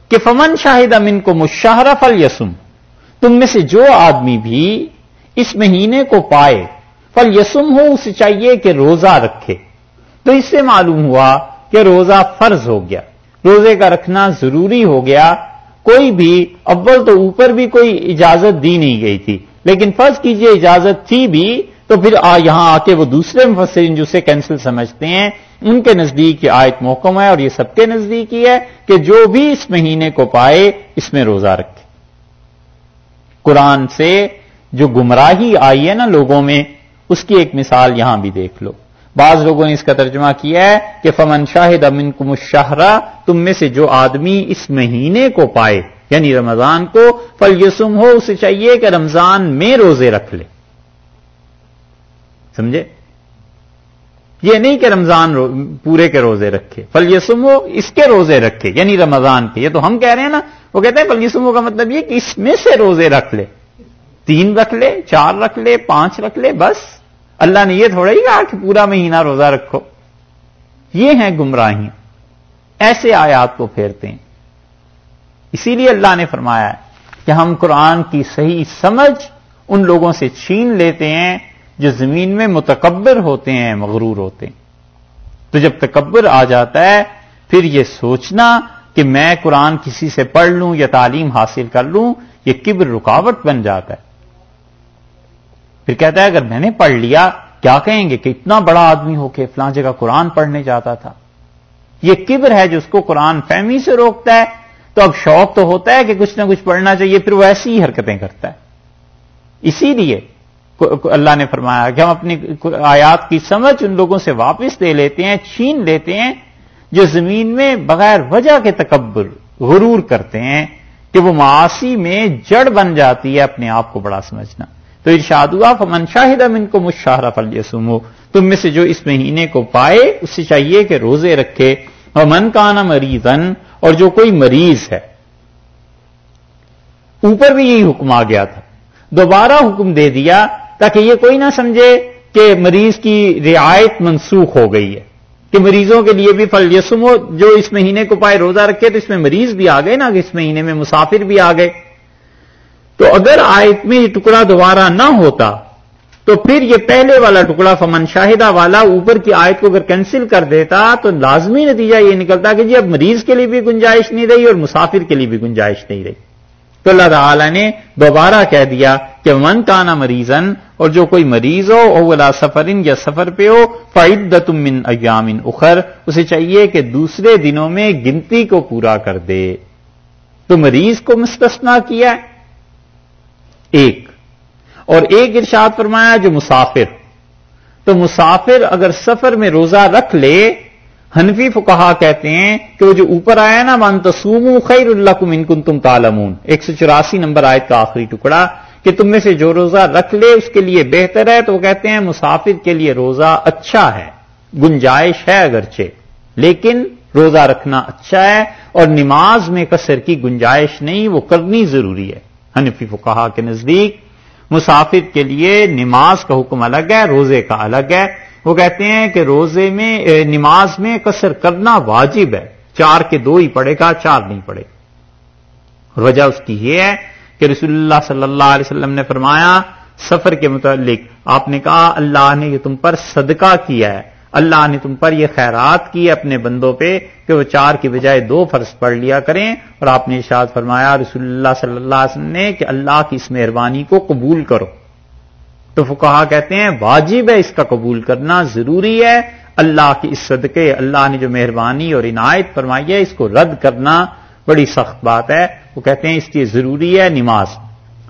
کہ فمن شاہد امن کو مشاہرہ فل یسم تم میں سے جو آدمی بھی اس مہینے کو پائے فل یسم ہو اسے چاہیے کہ روزہ رکھے۔ تو اس سے معلوم ہوا کہ روزہ فرض ہو گیا۔ روزے کا رکھنا ضروری ہو گیا۔ کوئی بھی اول تو اوپر بھی کوئی اجازت دی نہیں گئی تھی۔ لیکن فرض کیجیے اجازت تھی بھی، تو پھر آ یہاں آ کے وہ دوسرے مفسرین جو کینسل سمجھتے ہیں، ان کے نزدیک یہ آیت محکم ہے اور یہ سب کے نزدیک ہی ہے کہ جو بھی اس مہینے کو پائے، اس میں روزہ رکھے۔ قرآن سے جو گمراہی آئی ہے نا لوگوں میں، اس کی ایک مثال یہاں بھی دیکھ لو۔ بعض لوگوں نے اس کا ترجمہ کیا ہے کہ فمن شاہد امن کو مشاہرہ تم میں سے جو آدمی اس مہینے کو پائے یعنی رمضان کو فل یسم ہو اسے چاہیے کہ رمضان میں روزے رکھ لے۔ سمجھے؟ یہ نہیں کہ رمضان رو، پورے کے روزے رکھے۔ فل یسم ہو اس کے روزے رکھے یعنی رمضان کے۔ یہ تو ہم کہہ رہے ہیں نا، وہ کہتے ہیں فل یسم کا مطلب یہ کہ اس میں سے روزے رکھ لے۔ تین رکھ لے، چار رکھ لے، پانچ رکھ لے، بس۔ اللہ نے یہ تھوڑا ہی کہا کہ پورا مہینہ روزہ رکھو۔ یہ ہیں گمراہیاں۔ ایسے آیات کو پھیرتے ہیں۔ اسی لیے اللہ نے فرمایا ہے کہ ہم قرآن کی صحیح سمجھ ان لوگوں سے چھین لیتے ہیں جو زمین میں متکبر ہوتے ہیں، مغرور ہوتے ہیں۔ تو جب تکبر آ جاتا ہے، پھر یہ سوچنا کہ میں قرآن کسی سے پڑھ لوں یا تعلیم حاصل کر لوں، یہ کبر رکاوٹ بن جاتا ہے۔ پھر کہتا ہے اگر میں نے پڑھ لیا، کیا کہیں گے کہ اتنا بڑا آدمی ہو کے فلاں جگہ قرآن پڑھنے جاتا تھا؟ یہ کبر ہے جو اس کو قرآن فہمی سے روکتا ہے۔ تو اب شوق تو ہوتا ہے کہ کچھ نہ کچھ پڑھنا چاہیے، پھر وہ ایسی ہی حرکتیں کرتا ہے۔ اسی لیے اللہ نے فرمایا کہ ہم اپنی آیات کی سمجھ ان لوگوں سے واپس دے لیتے ہیں، چھین لیتے ہیں، جو زمین میں بغیر وجہ کے تکبر، غرور کرتے ہیں کہ وہ معاشی میں جڑ بن جاتی ہے، اپنے آپ کو بڑا سمجھنا۔ تو ارشاد ہوا، فمن شاہد امن کو مشاہرہ فل تم میں سے جو اس مہینے کو پائے، اس سے چاہیے کہ روزے رکھے۔ اور من کا نا مریضن اور جو کوئی مریض ہے۔ اوپر بھی یہی حکم آ گیا تھا۔ دوبارہ حکم دے دیا تاکہ یہ کوئی نہ سمجھے کہ مریض کی رعایت منسوخ ہو گئی ہے۔ کہ مریضوں کے لیے بھی فل یسمو جو اس مہینے کو پائے روزہ رکھے تو اس میں مریض بھی آ گئے نا اس مہینے میں مسافر بھی آ گئے۔ تو اگر آیت میں یہ ٹکڑا دوبارہ نہ ہوتا، تو پھر یہ پہلے والا ٹکڑا فمن شاہدہ والا اوپر کی آیت کو اگر کینسل کر دیتا، تو لازمی نتیجہ یہ نکلتا کہ جی اب مریض کے لیے بھی گنجائش نہیں رہی اور مسافر کے لیے بھی گنجائش نہیں رہی۔ تو اللہ تعالی نے دوبارہ کہہ دیا کہ من کانا مریضن اور جو کوئی مریض ہو اولا سفرن، یا سفر پہ ہو فعدت من ایام اخر، اسے چاہیے کہ دوسرے دنوں میں گنتی کو پورا کر دے۔ تو مریض کو مستثنا کیا ہے۔ ایک۔ اور ایک ارشاد فرمایا جو مسافر۔ تو مسافر اگر سفر میں روزہ رکھ لے، حنفی فکہ کہتے ہیں کہ وہ جو اوپر آیا نا من تسوم خیر اللہ کم انکن تم تالمون ایک سو چوراسی نمبر آئے کا آخری ٹکڑا کہ تم میں سے جو روزہ رکھ لے، اس کے لیے بہتر ہے۔ تو وہ کہتے ہیں مسافر کے لیے روزہ اچھا ہے، گنجائش ہے اگرچہ، لیکن روزہ رکھنا اچھا ہے اور نماز میں کثر کی گنجائش نہیں، وہ کرنی ضروری ہے۔ حنفی فقہا کے نزدیک مسافر کے لیے نماز کا حکم الگ ہے، روزے کا الگ ہے۔ وہ کہتے ہیں کہ روزے میں نماز میں قصر کرنا واجب ہے۔ چار کے دو ہی پڑے گا، چار نہیں پڑے۔ وجہ اس کی یہ ہے کہ رسول اللہ صلی اللہ علیہ وسلم نے فرمایا، سفر کے متعلق آپ نے کہا، اللہ نے یہ تم پر صدقہ کیا ہے۔ اللہ نے تم پر یہ خیرات کی اپنے بندوں پہ کہ وہ چار کی بجائے دو فرض پڑھ لیا کریں۔ اور آپ نے ارشاد فرمایا، رسول اللہ صلی اللہ علیہ وسلم نے کہ اللہ کی اس مہربانی کو قبول کرو۔ تو وہ کہا کہتے ہیں، واجب ہے اس کا قبول کرنا، ضروری ہے۔ اللہ کی اس صدقے، اللہ نے جو مہربانی اور عنایت فرمائی ہے، اس کو رد کرنا بڑی سخت بات ہے۔ وہ کہتے ہیں، اس کی ضروری ہے نماز۔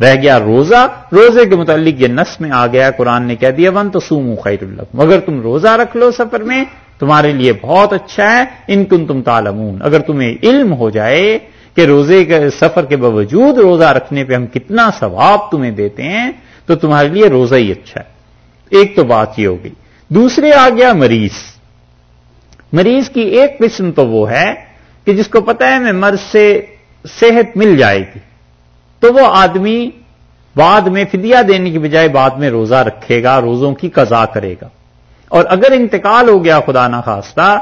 رہ گیا روزہ، روزے کے متعلق یہ نس میں آ گیا، قرآن نے کہہ دیا، ون تو سومو خیر اللہ مگر تم روزہ رکھ لو سفر میں، تمہارے لیے بہت اچھا ہے، ان کن تم تالمون اگر تمہیں علم ہو جائے کہ روزے کے، سفر کے باوجود روزہ رکھنے پہ ہم کتنا ثواب تمہیں دیتے ہیں، تو تمہارے لیے روزہ ہی اچھا ہے۔ ایک تو بات یہ ہوگی دوسرے آ گیا مریض۔ مریض کی ایک قسم تو وہ ہے کہ جس کو پتا ہے میں مرض سے صحت مل جائے گی۔ تو وہ آدمی بعد میں فدیہ دینے کی بجائے بعد میں روزہ رکھے گا، روزوں کی قضا کرے گا۔ اور اگر انتقال ہو گیا خدا نخواستہ،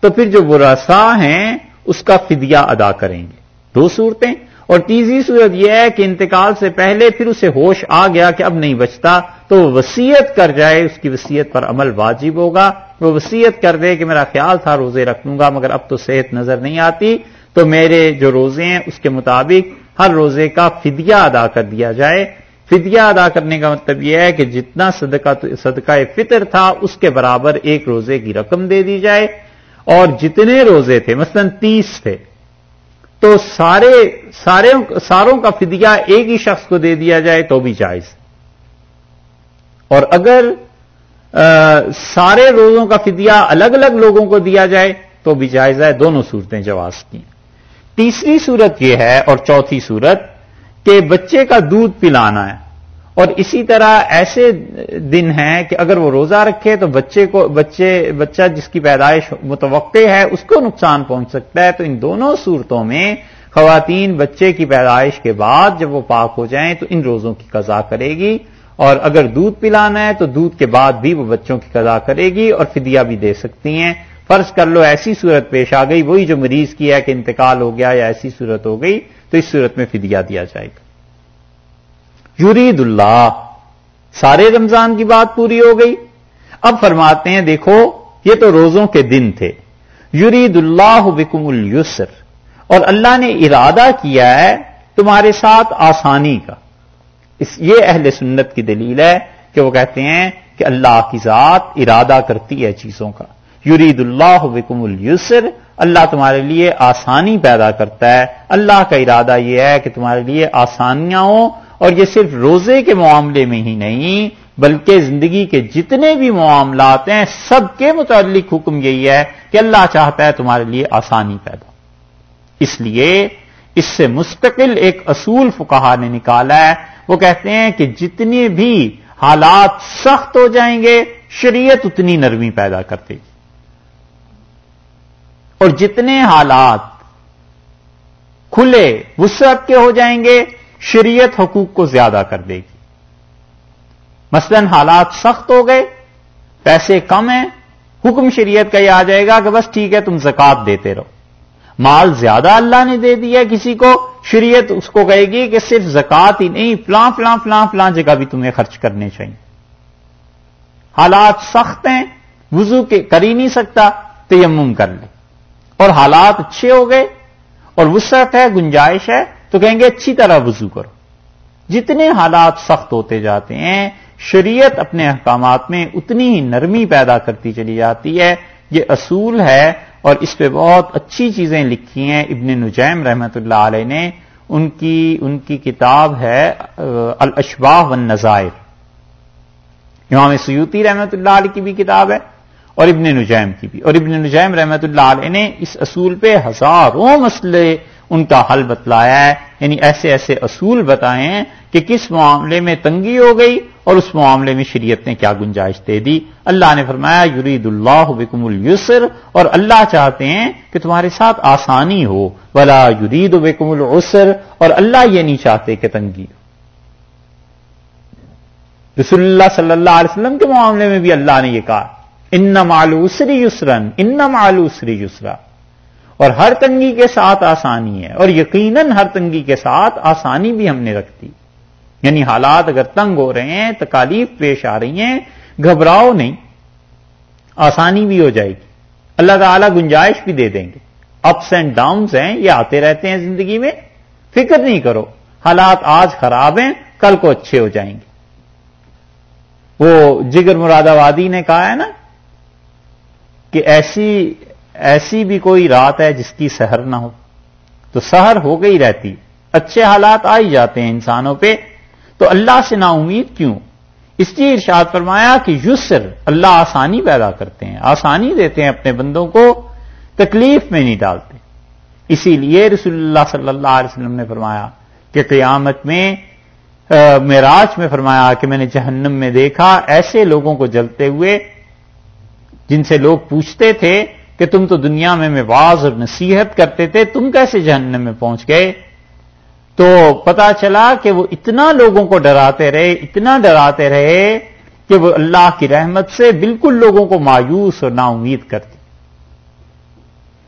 تو پھر جو برسا ہیں، اس کا فدیہ ادا کریں گے۔ دو صورتیں۔ اور تیسری صورت یہ ہے کہ انتقال سے پہلے پھر اسے ہوش آ گیا کہ اب نہیں بچتا، تو وہ وسیعت کر جائے، اس کی وسیعت پر عمل واجب ہوگا۔ وہ وسیعت کر دے کہ میرا خیال تھا روزے رکھ لوں گا، مگر اب تو صحت نظر نہیں آتی۔ تو میرے جو روزے ہیں، اس کے مطابق ہر روزے کا فدیہ ادا کر دیا جائے۔ فدیہ ادا کرنے کا مطلب یہ ہے کہ جتنا صدقہ صدقہ فطر تھا، اس کے برابر ایک روزے کی رقم دے دی جائے۔ اور جتنے روزے تھے، مثلا تیس تھے، تو سارے سارے ساروں کا فدیہ ایک ہی شخص کو دے دیا جائے تو بھی جائز۔ اور اگر سارے روزوں کا فدیہ الگ الگ لوگوں کو دیا جائے تو بھی جائز ہے۔ دونوں صورتیں جواز کی تیسری صورت یہ ہے اور چوتھی صورت کہ بچے کا دودھ پلانا ہے اور اسی طرح ایسے دن ہیں کہ اگر وہ روزہ رکھے تو بچے کو بچے بچہ جس کی پیدائش متوقع ہے اس کو نقصان پہنچ سکتا ہے تو ان دونوں صورتوں میں خواتین بچے کی پیدائش کے بعد جب وہ پاک ہو جائیں تو ان روزوں کی قضا کرے گی اور اگر دودھ پلانا ہے تو دودھ کے بعد بھی وہ بچوں کی قضا کرے گی اور فدیہ بھی دے سکتی ہیں۔ فرض کر لو ایسی صورت پیش آ گئی، وہی جو مریض کی ہے کہ انتقال ہو گیا یا ایسی صورت ہو گئی، تو اس صورت میں فدیہ دیا جائے گا۔ یرید اللہ، سارے رمضان کی بات پوری ہو گئی۔ اب فرماتے ہیں، دیکھو، یہ تو روزوں کے دن تھے۔ یرید اللہ بکم السر اور اللہ نے ارادہ کیا ہے تمہارے ساتھ آسانی کا۔ اس یہ اہل سنت کی دلیل ہے کہ وہ کہتے ہیں کہ اللہ کی ذات ارادہ کرتی ہے چیزوں کا۔ یرید اللہ بکم السر اللہ تمہارے لیے آسانی پیدا کرتا ہے۔ اللہ کا ارادہ یہ ہے کہ تمہارے لیے آسانیاں ہوں، اور یہ صرف روزے کے معاملے میں ہی نہیں، بلکہ زندگی کے جتنے بھی معاملات ہیں، سب کے متعلق حکم یہی ہے کہ اللہ چاہتا ہے تمہارے لیے آسانی پیدا اس لیے اس سے مستقل ایک اصول فکہ نے نکالا ہے وہ کہتے ہیں کہ جتنے بھی حالات سخت ہو جائیں گے، شریعت اتنی نرمی پیدا کرتے گی۔ اور جتنے حالات کھلے، وسعت کے ہو جائیں گے، شریعت حقوق کو زیادہ کر دے گی۔ مثلا حالات سخت ہو گئے، پیسے کم ہیں، حکم شریعت کا یہ آ جائے گا کہ بس ٹھیک ہے، تم زکات دیتے رہو۔ مال زیادہ اللہ نے دے دیا کسی کو، شریعت اس کو کہے گی کہ صرف زکات ہی نہیں، فلاں فلاں فلاں فلاں جگہ بھی تمہیں خرچ کرنے چاہیے۔ حالات سخت ہیں، وضو کے کر ہی نہیں سکتا، تیمم کر لے۔ اور حالات اچھے ہو گئے، اور وسعت ہے، گنجائش ہے، تو کہیں گے اچھی طرح وضو کرو۔ جتنے حالات سخت ہوتے جاتے ہیں، شریعت اپنے احکامات میں اتنی ہی نرمی پیدا کرتی چلی جاتی ہے، یہ اصول ہے اور اس پہ بہت اچھی چیزیں لکھی ہیں۔ ابن نجیم رحمت اللہ علیہ نے ان کی ان کی کتاب ہے الاشباہ والنظائر۔ امام سیوتی رحمت اللہ علیہ کی بھی کتاب ہے اور ابن نجیم کی بھی۔ اور ابن نجیم رحمت اللہ علیہ نے اس اصول پہ ہزاروں مسئلے ان کا حل بتلایا ہے۔ یعنی ایسے ایسے اصول بتائے ہیں کہ کس معاملے میں تنگی ہو گئی اور اس معاملے میں شریعت نے کیا گنجائش دے دی؟ اللہ نے فرمایا، یرید اللہ بکم السر اور اللہ چاہتے ہیں کہ تمہارے ساتھ آسانی ہو، ولا یرید بکم العسر، اور اللہ یہ نہیں چاہتے کہ تنگی ہو۔ رسول اللہ صلی اللہ علیہ وسلم کے معاملے میں بھی اللہ نے یہ کہا، ان مالوسری یسرن، ان مالوسری یسرا۔ اور ہر تنگی کے ساتھ آسانی ہے، اور یقیناً ہر تنگی کے ساتھ آسانی بھی ہم نے رکھتی یعنی حالات اگر تنگ ہو رہے ہیں، تکالیف پیش آ رہی ہیں، گھبراؤ نہیں۔ آسانی بھی ہو جائے گی۔ اللہ تعالی گنجائش بھی دے دیں گے۔ اپس اینڈ ڈاؤنز ہیں، یہ آتے رہتے ہیں زندگی میں۔ فکر نہیں کرو، حالات آج خراب ہیں، کل کو اچھے ہو جائیں گے۔ وہ جگر مراد آبادی نے کہا ہے نا کہ ایسی ایسی بھی کوئی رات ہے جس کی سحر نہ ہو۔ تو سحر ہو گئی رہتی۔ اچھے حالات آ ہی جاتے ہیں انسانوں پہ۔ تو اللہ سے نا امید کیوں؟ اس لیے ارشاد فرمایا کہ یسر اللہ آسانی پیدا کرتے ہیں، آسانی دیتے ہیں اپنے بندوں کو، تکلیف میں نہیں ڈالتے۔ اسی لیے رسول اللہ صلی اللہ علیہ وسلم نے فرمایا کہ قیامت میں معراج میں فرمایا کہ میں نے جہنم میں دیکھا، ایسے لوگوں کو جلتے ہوئے جن سے لوگ پوچھتے تھے کہ تم تو دنیا میں میں واز اور نصیحت کرتے تھے، تم کیسے جہنم میں پہنچ گئے؟ تو پتا چلا کہ وہ اتنا لوگوں کو ڈراتے رہے، اتنا ڈراتے رہے کہ وہ اللہ کی رحمت سے بالکل لوگوں کو مایوس اور نا امید کرتے۔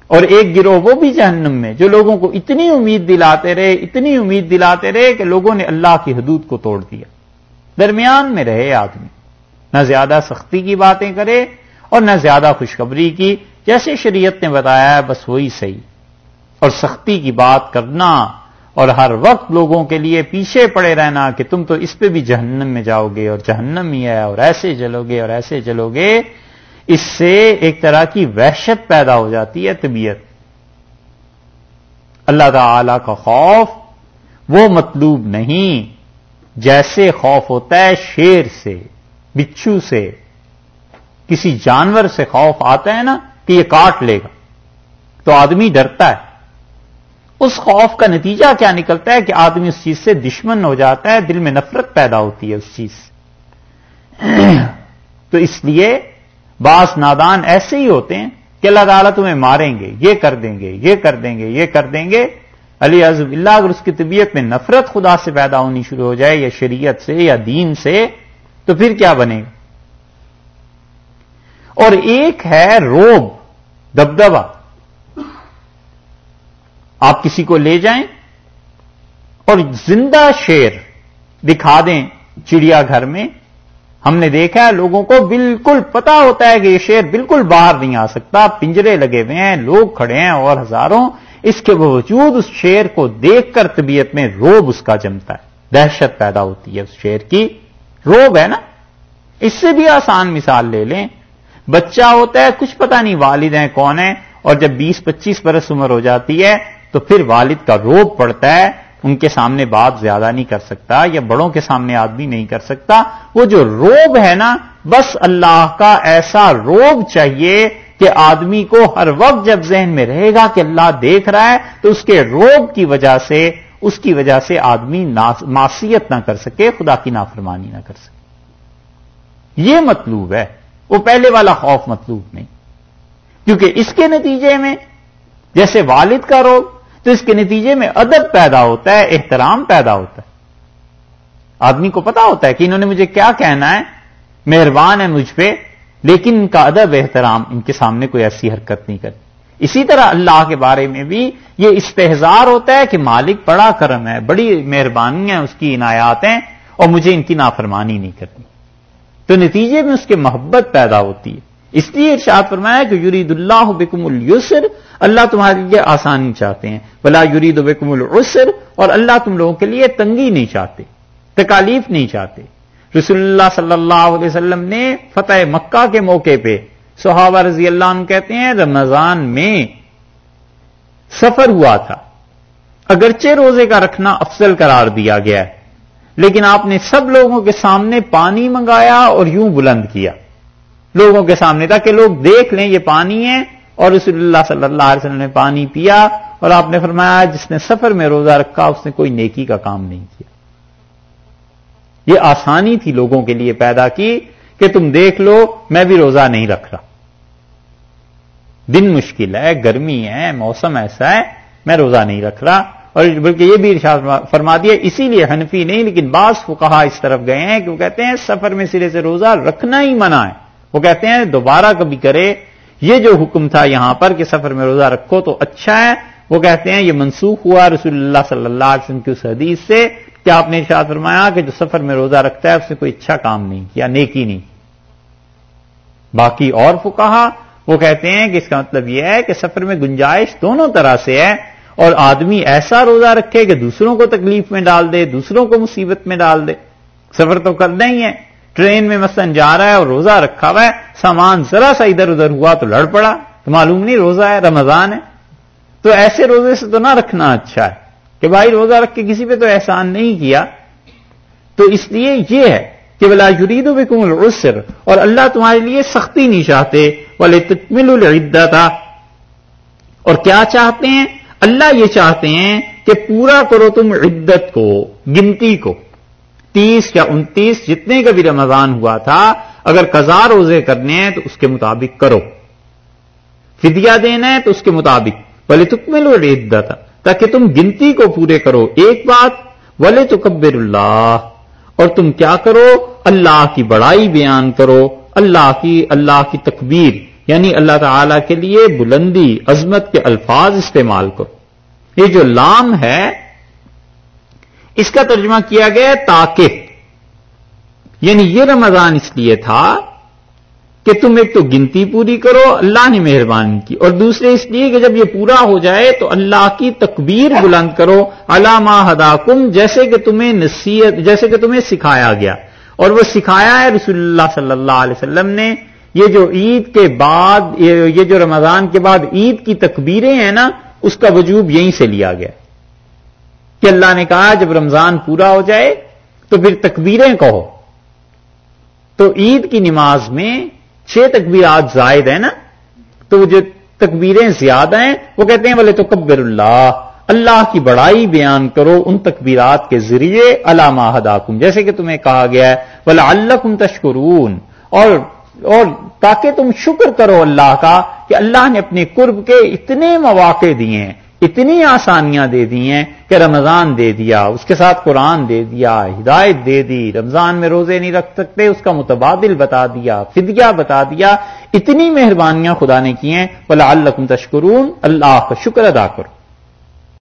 اور ایک گروہ وہ بھی جہنم میں جو لوگوں کو اتنی امید دلاتے رہے، اتنی امید دلاتے رہے کہ لوگوں نے اللہ کی حدود کو توڑ دیا۔ درمیان میں رہے آدمی۔ نہ زیادہ سختی کی باتیں کرے اور نہ زیادہ خوشخبری کی، جیسے شریعت نے بتایا ہے، بس وہی صحیح۔ اور سختی کی بات کرنا اور ہر وقت لوگوں کے لیے پیچھے پڑے رہنا کہ تم تو اس پہ بھی جہنم میں جاؤ گے اور جہنم ہی ہے اور ایسے جلو گے اور ایسے جلو گے۔ اس سے ایک طرح کی وحشت پیدا ہو جاتی ہے طبیعت۔ اللہ تعالی کا خوف وہ مطلوب نہیں جیسے خوف ہوتا ہے شیر سے، بچھو سے۔ کسی جانور سے خوف آتا ہے نا کہ یہ کاٹ لے گا۔ تو آدمی ڈرتا ہے۔ اس خوف کا نتیجہ کیا نکلتا ہے کہ آدمی اس چیز سے دشمن ہو جاتا ہے، دل میں نفرت پیدا ہوتی ہے اس چیز سے۔ تو اس لیے بعض نادان ایسے ہی ہوتے ہیں کہ اللہ تعالیٰ تمہیں ماریں گے، یہ کر دیں گے، یہ کر دیں گے، یہ کر دیں گے۔ علی عزب اللہ، اگر اس کی طبیعت میں نفرت خدا سے پیدا ہونی شروع ہو جائے یا شریعت سے یا دین سے، تو پھر کیا بنے؟ گا اور ایک ہے روب دبدبا آپ کسی کو لے جائیں اور زندہ شیر دکھا دیں چڑیا گھر میں۔ ہم نے دیکھا ہے لوگوں کو بالکل پتا ہوتا ہے کہ یہ شیر بالکل باہر نہیں آ سکتا۔ پنجرے لگے ہوئے ہیں، لوگ کھڑے ہیں اور ہزاروں اس کے باوجود اس شیر کو دیکھ کر طبیعت میں روب اس کا جمتا ہے۔ دہشت پیدا ہوتی ہے اس شیر کی۔ روب ہے نا؟ اس سے بھی آسان مثال لے لیں۔ بچہ ہوتا ہے، کچھ پتا نہیں والد ہیں، کون ہیں، اور جب بیس پچیس برس عمر ہو جاتی ہے تو پھر والد کا روب پڑتا ہے، ان کے سامنے بات زیادہ نہیں کر سکتا یا بڑوں کے سامنے آدمی نہیں کر سکتا۔ وہ جو روب ہے نا، بس اللہ کا ایسا روب چاہیے کہ آدمی کو ہر وقت جب ذہن میں رہے گا کہ اللہ دیکھ رہا ہے، تو اس کے روب کی وجہ سے، اس کی وجہ سے آدمی معصیت نہ کر سکے، خدا کی نافرمانی نہ کر سکے۔ یہ مطلوب ہے۔ وہ پہلے والا خوف مطلوب نہیں۔ کیونکہ اس کے نتیجے میں، جیسے والد کا روب تو اس کے نتیجے میں ادب پیدا ہوتا ہے، احترام پیدا ہوتا ہے۔ آدمی کو پتا ہوتا ہے کہ انہوں نے مجھے کیا کہنا ہے، مہربان ہے مجھ پہ، لیکن ان کا ادب احترام ان کے سامنے کوئی ایسی حرکت نہیں کرتی اسی طرح اللہ کے بارے میں بھی یہ استحزار ہوتا ہے کہ مالک بڑا کرم ہے، بڑی مہربانی ہے، اس کی عنایات ہیں اور مجھے ان کی نافرمانی نہیں کرنی۔ تو نتیجے میں اس کے محبت پیدا ہوتی ہے۔ اس لیے ارشاد فرمایا کہ یرید اللہ بکم السر اللہ تمہارے لیے آسانی چاہتے ہیں۔ بلا یرید بکم العسر اور اللہ تم لوگوں کے لیے تنگی نہیں چاہتے، تکالیف نہیں چاہتے۔ رسول اللہ صلی اللہ علیہ وسلم نے فتح مکہ کے موقع پہ صحابہ رضی اللہ عنہ کہتے ہیں، رمضان میں سفر ہوا تھا۔ اگرچہ روزے کا رکھنا افضل قرار دیا گیا ہے، لیکن آپ نے سب لوگوں کے سامنے پانی منگایا اور یوں بلند کیا۔ لوگوں کے سامنے تاکہ لوگ دیکھ لیں، یہ پانی ہے۔ اور رسول اللہ صلی اللہ علیہ وسلم نے پانی پیا اور آپ نے فرمایا جس نے سفر میں روزہ رکھا اس نے کوئی نیکی کا کام نہیں کیا۔ یہ آسانی تھی لوگوں کے لیے پیدا کی کہ تم دیکھ لو میں بھی روزہ نہیں رکھ رہا۔ دن مشکل ہے، گرمی ہے، موسم ایسا ہے، میں روزہ نہیں رکھ رہا۔ اور بلکہ یہ بھی ارشاد فرما دیا، اسی لیے حنفی نہیں، لیکن بعض کو کہا اس طرف گئے ہیں کہ وہ کہتے ہیں سفر میں سرے سے روزہ رکھنا ہی منع ہے۔ وہ کہتے ہیں دوبارہ کبھی کرے یہ جو حکم تھا یہاں پر کہ سفر میں روزہ رکھو تو اچھا ہے۔ وہ کہتے ہیں یہ منسوخ ہوا رسول اللہ صلی اللہ علیہ وسلم کی اس حدیث سے کہ آپ نے ارشاد فرمایا کہ جو سفر میں روزہ رکھتا ہے اس نے کوئی اچھا کام نہیں کیا، نیکی نہیں۔ باقی اور فکاہا وہ کہتے ہیں کہ اس کا مطلب یہ ہے کہ سفر میں گنجائش دونوں طرح سے ہے اور آدمی ایسا روزہ رکھے کہ دوسروں کو تکلیف میں ڈال دے، دوسروں کو مصیبت میں ڈال دے۔ سفر تو کرنا ہی ہے۔ ٹرین میں مثلاً جا رہا ہے اور روزہ رکھا ہوا ہے، سامان ذرا سا ادھر ادھر ہوا تو لڑ پڑا، تو معلوم نہیں روزہ ہے، رمضان ہے۔ تو ایسے روزے سے تو نہ رکھنا اچھا ہے کہ بھائی روزہ رکھ کے کسی پہ تو احسان نہیں کیا۔ تو اس لیے یہ ہے کہ بلا یرید و بکم العسر، اور اللہ تمہارے لیے سختی نہیں چاہتے۔ والے تکمل العدا تھا اور کیا چاہتے ہیں؟ اللہ یہ چاہتے ہیں کہ پورا کرو تم عدت کو، گنتی کو۔ تیس یا انتیس جتنے کا بھی رمضان ہوا تھا، اگر قزا روزے کرنے ہیں تو اس کے مطابق کرو۔ فدیہ دینا ہے تو اس کے مطابق۔ بولے تک لو تاکہ تم گنتی کو پورے کرو۔ ایک بات ولے تو کبر اللہ۔ اور تم کیا کرو؟ اللہ کی بڑائی بیان کرو۔ اللہ کی اللہ کی تکبیر یعنی اللہ تعالی کے لیے بلندی، عظمت کے الفاظ استعمال کرو۔ یہ جو لام ہے اس کا ترجمہ کیا گیا تاکہ۔ یعنی یہ رمضان اس لیے تھا کہ تم ایک تو گنتی پوری کرو، اللہ نے مہربانی کی، اور دوسرے اس لیے کہ جب یہ پورا ہو جائے تو اللہ کی تکبیر بلند کرو۔ علامہ ہداکم، جیسے کہ تمہیں نصیحت، جیسے کہ تمہیں سکھایا گیا۔ اور وہ سکھایا ہے رسول اللہ صلی اللہ علیہ وسلم نے۔ یہ جو عید کے بعد، یہ جو رمضان کے بعد عید کی تکبیریں ہیں نا، اس کا وجوب یہیں سے لیا گیا۔ کہ اللہ نے کہا جب رمضان پورا ہو جائے تو پھر تکبیریں کہو۔ تو عید کی نماز میں چھ تکبیرات زائد ہیں نا؟ تو وہ جو تکبیریں زیادہ ہیں، وہ کہتے ہیں بولے تو کبر اللہ اللہ کی بڑائی بیان کرو ان تکبیرات کے ذریعے علامہ ہداکم جیسے کہ تمہیں کہا گیا ہے بلا اللہ کم تشکرون اور اور تاکہ تم شکر کرو اللہ کا کہ اللہ نے اپنے قرب کے اتنے مواقع دیے ہیں۔ اتنی آسانیاں دے دی ہیں کہ رمضان دے دیا، اس کے ساتھ قرآن دے دیا، ہدایت دے دی، رمضان میں روزے نہیں رکھ سکتے، اس کا متبادل بتا دیا، فدیہ بتا دیا۔ اتنی مہربانیاں خدا نے کی ہیں بلا اللہ تشکرون اللہ کا شکر ادا کرو۔